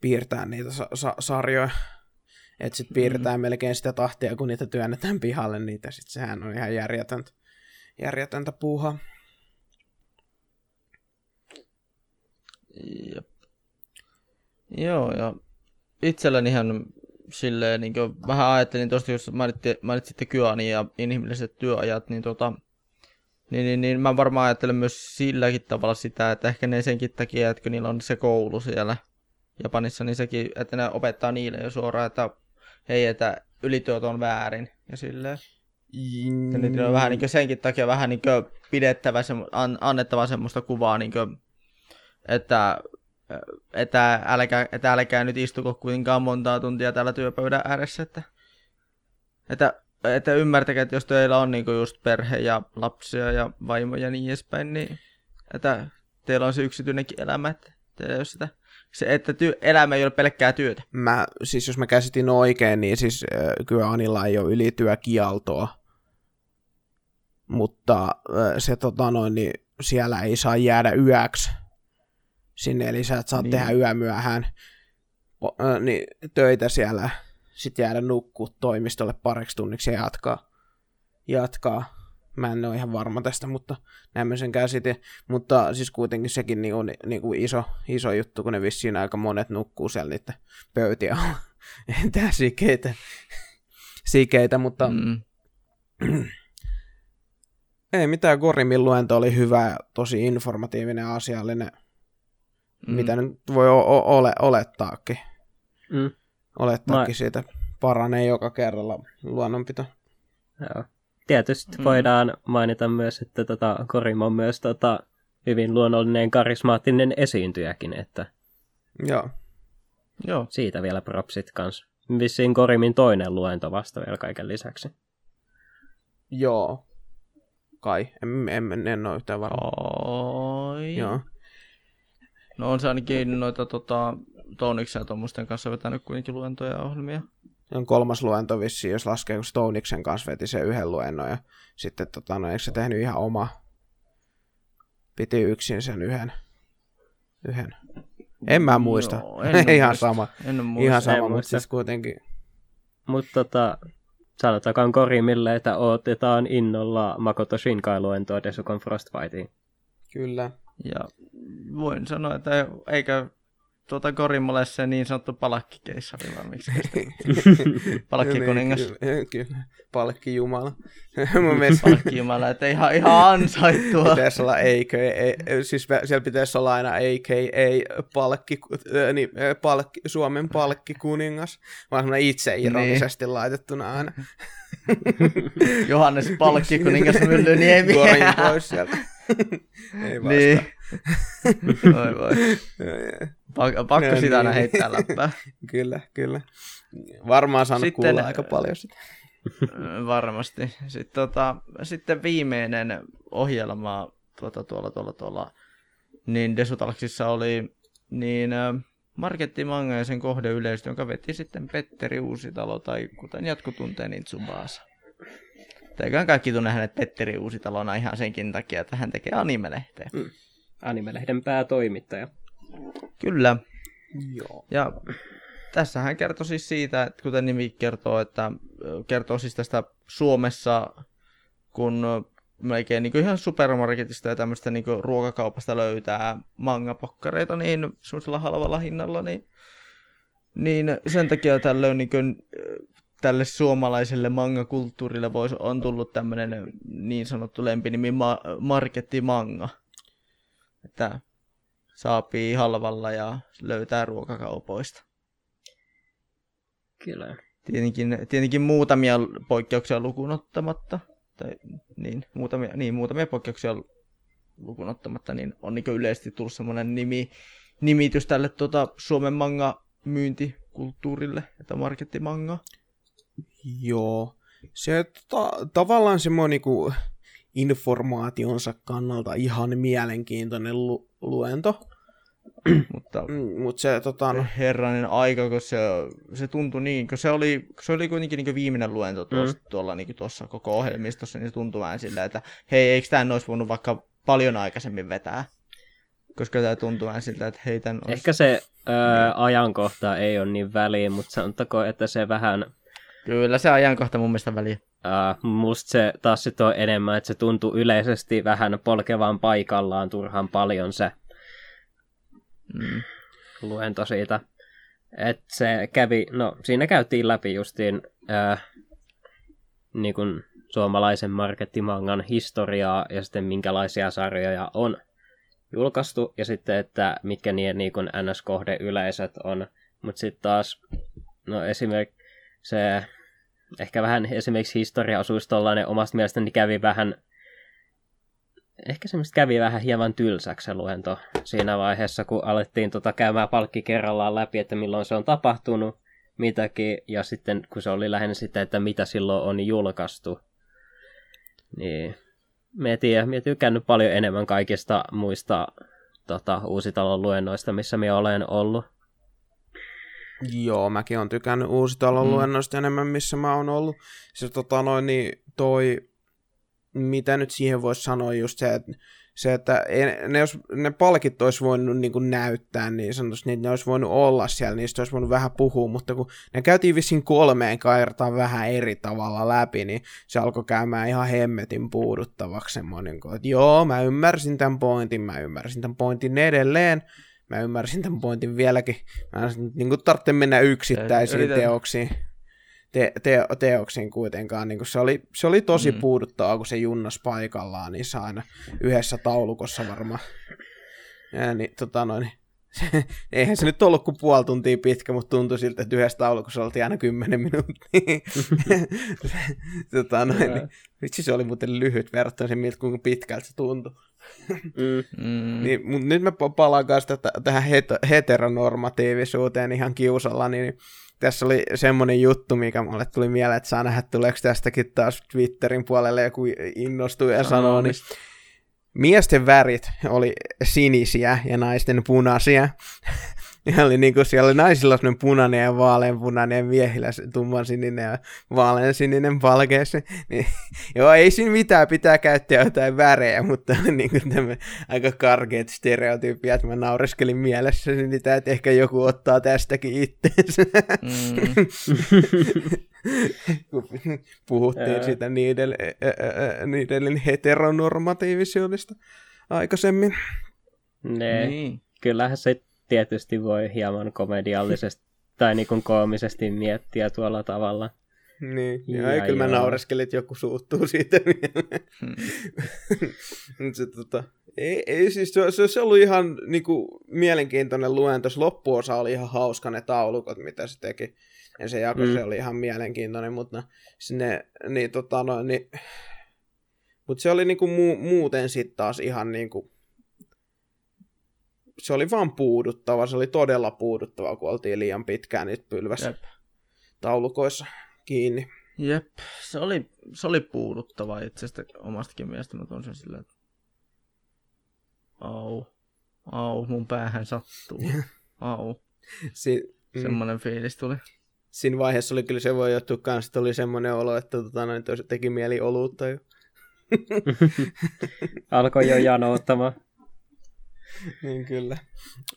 piirtää niitä sa- sa- sarjoja. Että sitten piirretään mm. melkein sitä tahtia, kun niitä työnnetään pihalle niitä. Sitten sehän on ihan järjetöntä, järjetöntä puuhaa. Jep. Joo, ja itselläni ihan silleen, niin vähän ajattelin tuosta, jos mainitsitte, mainitsitte Kyani ja inhimilliset työajat, niin, tota, niin, niin, niin mä varmaan ajattelen myös silläkin tavalla sitä, että ehkä ne senkin takia, että kun niillä on se koulu siellä Japanissa, niin sekin, että ne opettaa niille jo suoraan, että hei, että ylityöt on väärin ja silleen. Mm. Ja nyt on vähän niin senkin takia vähän niin pidettävä, an, annettava semmoista kuvaa, niin kuin, että että älkää, että älkää nyt istuko kuinkaan montaa tuntia täällä työpöydän ääressä, että, että, että ymmärtäkää, että jos teillä on niinku just perhe ja lapsia ja vaimoja ja niin edespäin, niin että teillä on se yksityinenkin elämä, että teillä ei ole sitä se, että työ, elämä ei ole pelkkää työtä. Mä, siis jos mä käsitin oikein, niin siis äh, kyllä Anilla ei ole ylityökialtoa, mutta äh, se tota noin, niin siellä ei saa jäädä yöksi sinne, eli sä et saa niin. tehdä yömyöhään äh, niin, töitä siellä, sitten jäädä nukkuu toimistolle pariksi tunniksi ja jatkaa. jatkaa. Mä en ole ihan varma tästä, mutta näin mä sen käsitin. Mutta siis kuitenkin sekin niin on niin kuin iso, iso juttu, kun ne vissiin aika monet nukkuu siellä niiden pöytiä on. Tää sikeitä. sikeitä, mutta mm. ei mitään, Gorimin luento oli hyvä, tosi informatiivinen ja asiallinen mm. mitä nyt voi o- ole, olettaakin. Mm. Olettaakin Mä... siitä paranee joka kerralla luonnonpito. Joo. Tietysti mm. voidaan mainita myös, että tota, Korim on myös tota, hyvin luonnollinen, karismaattinen esiintyjäkin, että Joo. Joo. siitä vielä propsit kanssa. Vissiin Korimin toinen luento vasta vielä kaiken lisäksi. Joo. Kai. En, en, en ole yhtään varma. Oi. Joo. No on se ainakin noita tota, Toniksen ja tuommoisten kanssa vetänyt kuitenkin luentoja ja ohjelmia. On kolmas luento vissiin, jos laskee, kun Stoniksen kanssa veti sen yhden luennon ja sitten tota, no, eikö se tehnyt ihan oma, piti yksin sen yhden, yhden. En mä muista. Joo, en ihan muista. sama. En muista. Ihan sama, en mutta muista. siis kuitenkin. Mutta tota, sanotakaan Korimille, että otetaan innolla Makoto Shinkai-luentoa Desukon Frostfightiin. Kyllä. Ja voin sanoa, että eikä tuota Korimmalle se niin sanottu palakkikeissari, vaan miksi Palakkikuningas. Kyllä, kyllä. Palkkijumala. Palkkijumala, että ihan, ihan ansaittua. Pitäisi olla ei, siis siellä pitäisi olla aina a.k.a. Palkki, niin, palkki, Suomen palkkikuningas, vaan semmoinen itse ironisesti niin. laitettuna aina. Johannes Palkkikuningas Myllyniemi. Korin pois sieltä. Ei vasta. Niin. Oi voi. Pakko, pakko no, sitä aina niin. heittää läppää. kyllä, kyllä. Varmaan saanut sitten, kuulla aika paljon sitä. Varmasti. Sitten, tota, sitten viimeinen ohjelma tuota, tuolla, tuolla, tuolla, niin Desutalaksissa oli niin Marketti Manga ja sen kohdeyleistö, jonka veti sitten Petteri Uusitalo tai kuten jotkut tuntee, niin Tsubasa. Eiköhän kaikki tunne hänet Petteri Uusitalona ihan senkin takia, että hän tekee animelehteä. Mm. Animelehden päätoimittaja. Kyllä. Joo. Ja tässä hän kertoo siis siitä, että kuten nimi kertoo, että kertoo siis tästä Suomessa, kun melkein niin ihan supermarketista ja tämmöistä niin ruokakaupasta löytää mangapokkareita niin semmoisella halvalla hinnalla, niin, niin sen takia tällöin niin kuin, tälle suomalaiselle manga-kulttuurille voisi, on tullut tämmöinen niin sanottu lempinimi ma- marketti manga. Että saapii halvalla ja löytää ruokakaupoista. Kyllä. Tietenkin, tietenkin muutamia poikkeuksia lukuun ottamatta, tai niin, muutamia, niin, muutamia poikkeuksia lukuun ottamatta, niin on niin yleisesti tullut semmoinen nimi, nimitys tälle tuota, Suomen manga myyntikulttuurille, että markettimanga. Joo. Se ta- tavallaan semmoinen niinku informaationsa kannalta ihan mielenkiintoinen lu- luento. Mutta Mm, Mutta se tota, no, herranen aika, kun se, se tuntui niin, kun se oli, kun se oli kuitenkin niin viimeinen luento tuossa, mm. tuolla niin tuossa koko ohjelmistossa, niin se tuntui vähän sillä, että hei, eikö tämän olisi voinut vaikka paljon aikaisemmin vetää? Koska tämä tuntuu vähän siltä, että hei, tämän olisi... Ehkä se ö, ajankohta ei ole niin väliä, mutta sanottako, että se vähän... Kyllä se ajankohta mun mielestä väliä. Uh, musta se taas sit on enemmän, että se tuntuu yleisesti vähän polkevan paikallaan turhan paljon se Mm. luento siitä. Et se kävi, no siinä käytiin läpi justiin äh, niin kuin suomalaisen markettimangan historiaa ja sitten minkälaisia sarjoja on julkaistu ja sitten, että mitkä niiden niin NS-kohdeyleisöt on. Mutta sitten taas, no esimerkiksi se, ehkä vähän esimerkiksi historiaosuus tollainen omasta mielestäni kävi vähän ehkä semmoista kävi vähän hieman tylsäksi se luento siinä vaiheessa, kun alettiin tota käymään palkki kerrallaan läpi, että milloin se on tapahtunut, mitäkin, ja sitten kun se oli lähinnä sitä, että mitä silloin on julkaistu, niin me tiedä, me tykkännyt paljon enemmän kaikista muista tota, uusitalon luennoista, missä me olen ollut. Joo, mäkin on tykännyt uusitalon mm. luennoista enemmän, missä mä oon ollut. Se tota noin, niin toi, mitä nyt siihen voisi sanoa just se, että se, että ne, jos, ne palkit olisi voinut niin kuin näyttää niin sanotusti, niin ne olisi voinut olla siellä, niistä olisi voinut vähän puhua, mutta kun ne käytiin vissiin kolmeen kertaan vähän eri tavalla läpi, niin se alkoi käymään ihan hemmetin puuduttavaksi semmoinen, että joo, mä ymmärsin tämän pointin, mä ymmärsin tämän pointin edelleen, mä ymmärsin tämän pointin vieläkin, mä en niin kuin tarvitse mennä yksittäisiin Yritän- teoksiin te- te- teoksiin kuitenkaan. Niin se, oli, se oli tosi mm. puuduttavaa, kun se junnas paikallaan niissä aina yhdessä taulukossa varmaan. Ja niin, tota noin, se, eihän se nyt ollut kuin puoli tuntia pitkä, mutta tuntui siltä, että yhdessä taulukossa oltiin aina kymmenen minuuttia. tota noin, niin, vitsi se oli muuten lyhyt verrattuna siihen, miltä kuinka pitkältä se tuntui. Mm. Mm. Niin, mutta nyt mä palaan kanssa tätä, tähän het- heteronormatiivisuuteen ihan kiusalla, niin tässä oli semmoinen juttu, mikä mulle tuli mieleen, että saa nähdä, tuleeko tästäkin taas Twitterin puolelle joku innostuu ja sanoo, niin miesten värit oli sinisiä ja naisten punaisia. Ja oli niin kuin siellä oli naisilla semmoinen punainen ja vaaleanpunainen ja miehillä tumman sininen ja vaalean sininen valkeassa. Niin, joo, ei siinä mitään, pitää käyttää jotain värejä, mutta niin kuin tämmöinen aika karkeat stereotypia, että mä naureskelin mielessä sitä, että ehkä joku ottaa tästäkin itteensä. Mm. kun puhuttiin Ää. siitä niiden, niiden heteronormatiivisuudesta aikaisemmin. Ne, Niin. kyllähän se tietysti voi hieman komediallisesti tai niin kuin koomisesti miettiä tuolla tavalla. Niin, ja, Ja kyllä mä naureskelin, että joku suuttuu siitä. Hmm. Mut se, tota, ei, ei siis se, se, se oli ihan niinku, mielenkiintoinen luento. Se loppuosa oli ihan hauska ne taulukot, mitä se teki. Ja se jako, Mm. mm. se oli ihan mielenkiintoinen, mutta sinne, niin tota noin, niin... Mutta se oli niinku mu, muuten sitten taas ihan niinku... Se oli vaan puuduttava, se oli todella puuduttava, kun oltiin liian pitkään niitä pylväs Jep. taulukoissa kiinni. Jep, se oli, se oli puuduttava itse asiassa omastakin mielestä. Mä tunsin sillä, että au, au, mun päähän sattuu. Au, Si- mm. semmoinen fiilis tuli. siinä vaiheessa oli kyllä se voi johtua kanssa, että oli semmoinen olo, että tota, noin, teki mieli olutta jo. Alkoi jo janouttamaan. niin kyllä.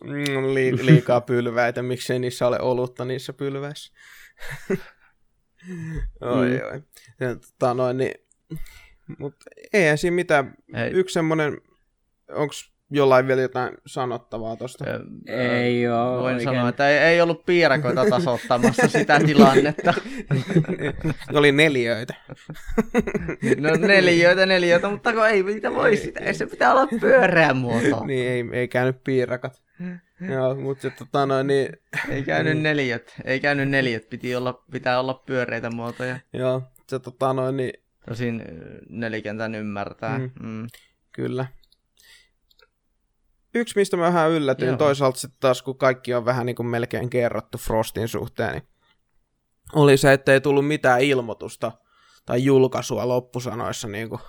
Mm, li- liikaa pylväitä, miksei niissä ole olutta niissä pylväissä. oi, Mm. oi. Ja, tota, noin, niin, mut eihän siinä mitään. Ei. Yksi semmoinen, onks jollain vielä jotain sanottavaa tosta? Ö, Ei oo Voin oikein. sanoa, että ei, ei ollut piirakoita tasoittamassa sitä tilannetta. oli neljöitä. No neliöitä, neliöitä, mutta kun ei mitä voi sitä, ei se pitää olla pyöreä muoto. niin ei, ei käynyt piirakat. Joo, mutta se tota noin, niin, Ei käynyt neliöt, ei käynyt neliöt, piti olla, pitää olla pyöreitä muotoja. joo, se tota noin, niin, Tosin nelikentän ymmärtää. Mm. Mm. Kyllä. Yksi, mistä mä vähän yllätyin, Joo. Toisaalta sitten taas, kun kaikki on vähän niin kuin melkein kerrottu Frostin suhteen, niin oli se, että ei tullut mitään ilmoitusta tai julkaisua loppusanoissa niin kuin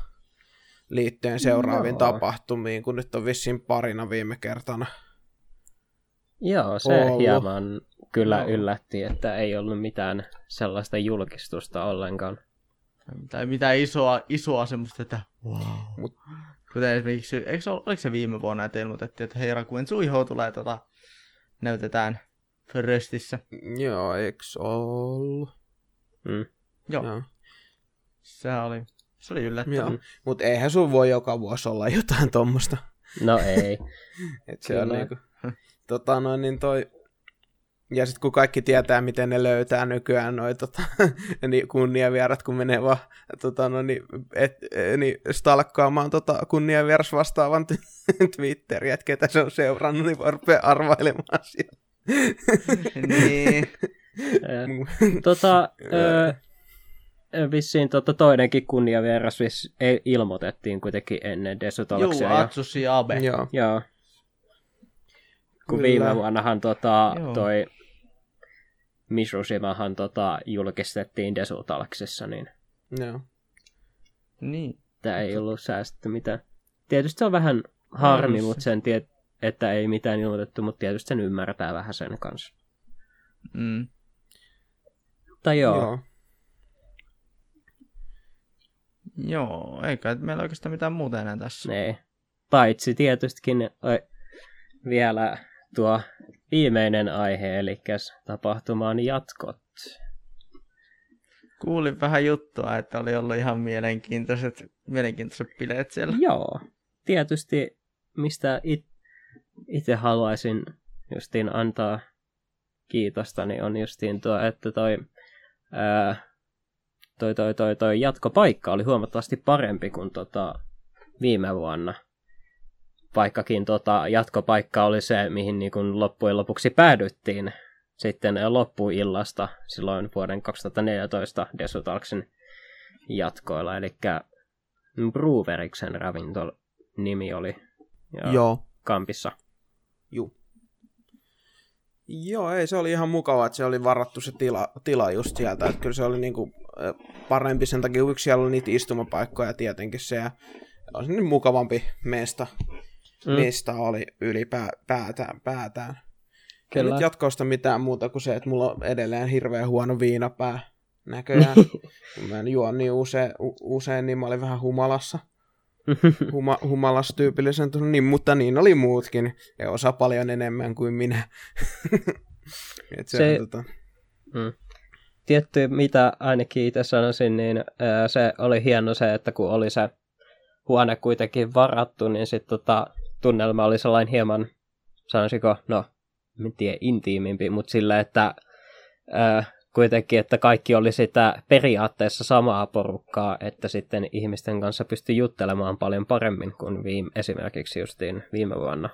liittyen seuraaviin Joo. tapahtumiin, kun nyt on vissiin parina viime kertana Joo, se ollut. hieman kyllä Joo. yllätti, että ei ollut mitään sellaista julkistusta ollenkaan. Tai mitään isoa, isoa semmoista, että wow. Mut- Kuten esimerkiksi, eikö se, ol- oliko se viime vuonna, että ilmoitettiin, että hei Rakuen Suiho tulee tota, näytetään Firstissä. Joo, eiks ollut? Mm. Joo, Joo. se oli, se oli yllättävää. Joo. Mut eihän sun voi joka vuosi olla jotain tommosta. No ei. Et se on Kyllä. niinku, tota noin, niin toi, ja sitten kun kaikki tietää, miten ne löytää nykyään noi tota, niin kunniavierat, kun menee vaan tota, no, niin, et, e, niin stalkkaamaan tota, kunniavieras vastaavan t- Twitteriä, että ketä se on seurannut, niin voi rupea arvailemaan siellä. niin, tota, ö, vissiin tota toinenkin kunniavieras viss, ei, ilmoitettiin kuitenkin ennen juu, Desutalksia. ja, Atsushi Abe. Joo, joo. Kun Kyllä. viime vuonnahan tota, Joo. toi Mishusimahan tota, julkistettiin Desutalksissa, niin joo. Niin. tämä ei ollut säästetty mitään. Tietysti se on vähän harmi, se. mutta sen tiet, että ei mitään ilmoitettu, mutta tietysti sen ymmärtää vähän sen kanssa. Mm. Tai joo, joo. joo. Eikä meillä oikeastaan mitään muuta enää tässä. Ne. Paitsi tietystikin oi, vielä tuo viimeinen aihe, eli tapahtumaan jatkot. Kuulin vähän juttua, että oli ollut ihan mielenkiintoiset, mielenkiintoiset bileet siellä. Joo, tietysti mistä it, itse haluaisin justiin antaa kiitosta, niin on justiin tuo, että toi, ää, toi, toi, toi, toi jatkopaikka oli huomattavasti parempi kuin tota viime vuonna. Vaikkakin tota jatkopaikka oli se, mihin niin kuin loppujen lopuksi päädyttiin sitten loppuillasta silloin vuoden 2014 Desutalksin jatkoilla, eli Bruveriksen ravintol nimi oli ja Joo. kampissa. Juu. Joo, ei, se oli ihan mukava, että se oli varattu se tila, tila just sieltä. Että kyllä se oli niinku parempi sen takia, kun yksi siellä oli niitä istumapaikkoja tietenkin se. Ja se niin mukavampi mesta, Mm. mesta oli ylipäätään. Päätään. Ei Kyllä. nyt jatkosta mitään muuta kuin se, että mulla on edelleen hirveän huono viinapää näköjään. Kun mä en juo niin usein, u- usein, niin mä olin vähän humalassa. Huma, humalassa tyypillisen niin, mutta niin oli muutkin. Ja osa paljon enemmän kuin minä. Et se, Se- on, tota, Mm. Tietty, mitä ainakin itse sanoisin, niin se oli hieno se, että kun oli se huone kuitenkin varattu, niin sitten tota, tunnelma oli sellainen hieman, sanoisiko, no, en tiedä, intiimimpi, mutta sillä, että ää, kuitenkin, että kaikki oli sitä periaatteessa samaa porukkaa, että sitten ihmisten kanssa pystyi juttelemaan paljon paremmin kuin viime, esimerkiksi justiin viime vuonna.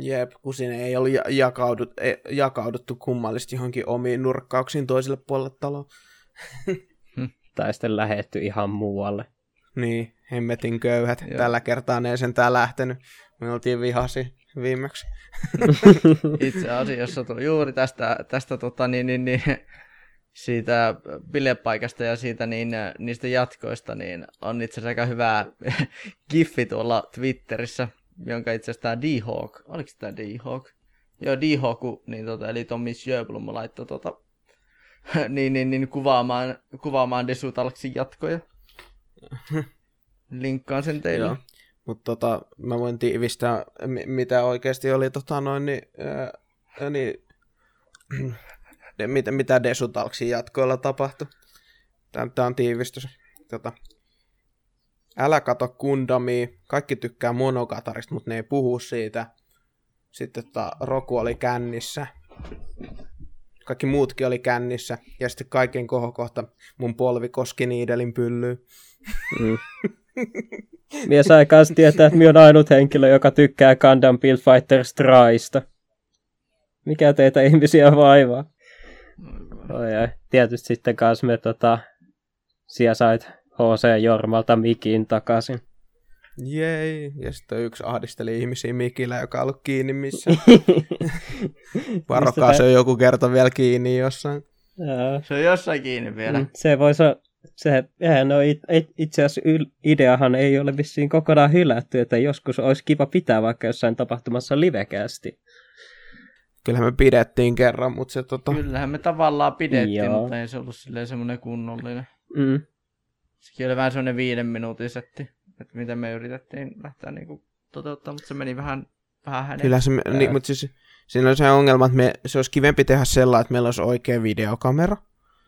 jep, kun siinä ei ollut ja- jakaudut, ei, jakauduttu kummallisesti johonkin omiin nurkkauksiin toiselle puolelle taloa. Tai sitten lähetty ihan muualle. Niin, hemmetin köyhät. Joo. Tällä kertaa ne ei sentään lähtenyt. Me oltiin vihasi viimeksi. Itse asiassa tuli juuri tästä, tästä tota, niin, niin, niin, siitä bilepaikasta ja siitä niin, niistä jatkoista, niin on itse asiassa aika hyvä giffi tuolla Twitterissä, jonka itse asiassa tämä D-Hawk, oliko tämä D-Hawk? Joo, D-Hawk, niin tota, eli Tommy Sjöblom laittoi tota, niin, niin, niin, kuvaamaan, kuvaamaan Desutalksin jatkoja. Linkkaan sen teille. Joo. Mutta tota, mä voin tiivistää, mi- mitä oikeasti oli tota noin, niin, ää, niin de- mitä, mitä Desutalksin jatkoilla tapahtui. Tämä, tämä on tiivistys. Tota, älä kato Kundamia. Kaikki tykkää monokatarista, mutta ne ei puhu siitä. Sitten tota, Roku oli kännissä. Kaikki muutkin oli kännissä. Ja sitten kaiken kohokohta mun polvi koski niidelin pyllyyn. Mm. Mie sai kans tietää, että minä on ainut henkilö, joka tykkää Gundam Build Fighter Straista. Mikä teitä ihmisiä vaivaa? Oi, oi. Tietysti sitten kans me tota, siellä sait HC Jormalta mikin takaisin. Jei. Ja sitten yksi ahdisteli ihmisiä mikillä, joka on ollut kiinni missään. Varokaa se on joku kerta vielä kiinni jossain. Jaa. Se on jossain kiinni vielä. Mm, Se voisi olla, se, ole, it- it- itse asiassa yl- ideahan ei ole vissiin kokonaan hylätty, että joskus olisi kiva pitää vaikka jossain tapahtumassa livekästi. kyllähän me pidettiin kerran, mutta se tota... Kyllähän me tavallaan pidettiin, Joo. mutta ei se ollut silleen semmoinen kunnollinen. Mm. Sekin oli vähän semmoinen viiden minuutin setti, että mitä me yritettiin lähteä niinku toteuttaa, mutta se meni vähän, vähän hänen. Kyllä se, niin, mutta siis siinä on se ongelma, että me, se olisi kivempi tehdä sellainen, että meillä olisi oikea videokamera,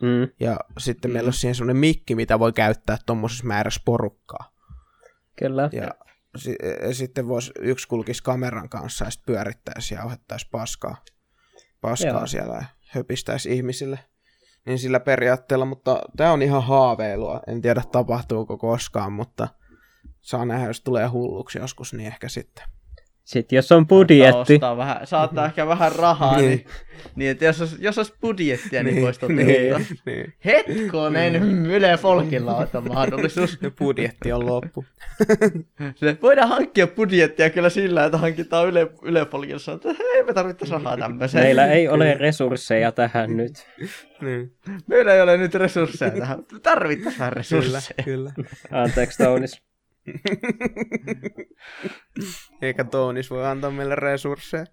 Mm. ja sitten Mm. meillä olisi siihen semmoinen mikki, mitä voi käyttää tuommoisessa määrässä porukkaa. Kyllä. Ja si- ja sitten voisi yksi kulkisi kameran kanssa ja sitten pyörittäisi ja ohjattaisi paskaa, paskaa Joo. siellä ja höpistäisi ihmisille. Niin sillä periaatteella, mutta tämä on ihan haaveilua. En tiedä tapahtuuko koskaan, mutta saa nähdä, jos tulee hulluksi joskus, niin ehkä sitten. Sitten jos on budjetti, Ostaa vähän, saattaa ehkä vähän rahaa, niin, Niin. niin että jos, olisi- jos olisi budjettia, niin, Niin, voisi toteuttaa. niin, niin. Hetkonen, Yle Folkilla on tämä mahdollisuus. Ja budjetti on loppu. Se, voidaan hankkia budjettia kyllä sillä, että hankitaan Yle, Yle Folkilla. Että ei me tarvittaisi rahaa tämmöiseen. meillä ei ole resursseja tähän nyt. niin, Meillä ei ole nyt resursseja tähän. Tarvittaisiin vähän kyllä, resursseja. kyllä. Anteeksi Tounis. Eikä Toonis voi antaa meille resursseja.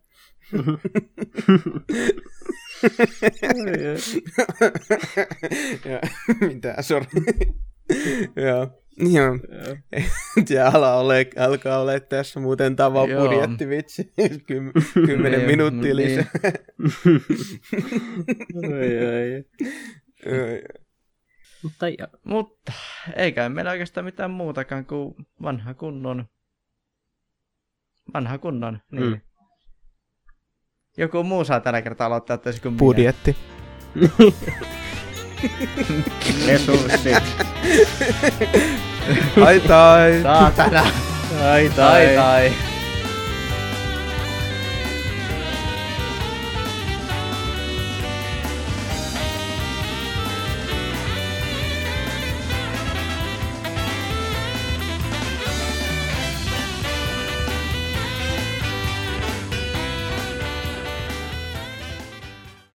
ja, mitä, sori. Joo. Joo. Ja ala ole, alkaa olla tässä muuten tava Joo. budjetti, vitsi. Kym, kymmenen Niin, minuuttia niin. lisää. Oi, oi. Mutta joo. Mutta eikä meillä oikeastaan mitään muutakaan kuin vanha kunnon. Vanha kunnon, niin. Mm. Joku muu saa tällä kertaa aloittaa tässä kuin. Budjetti. Resurssit. Ai tai. Saatana. Tai Tai tai. tai.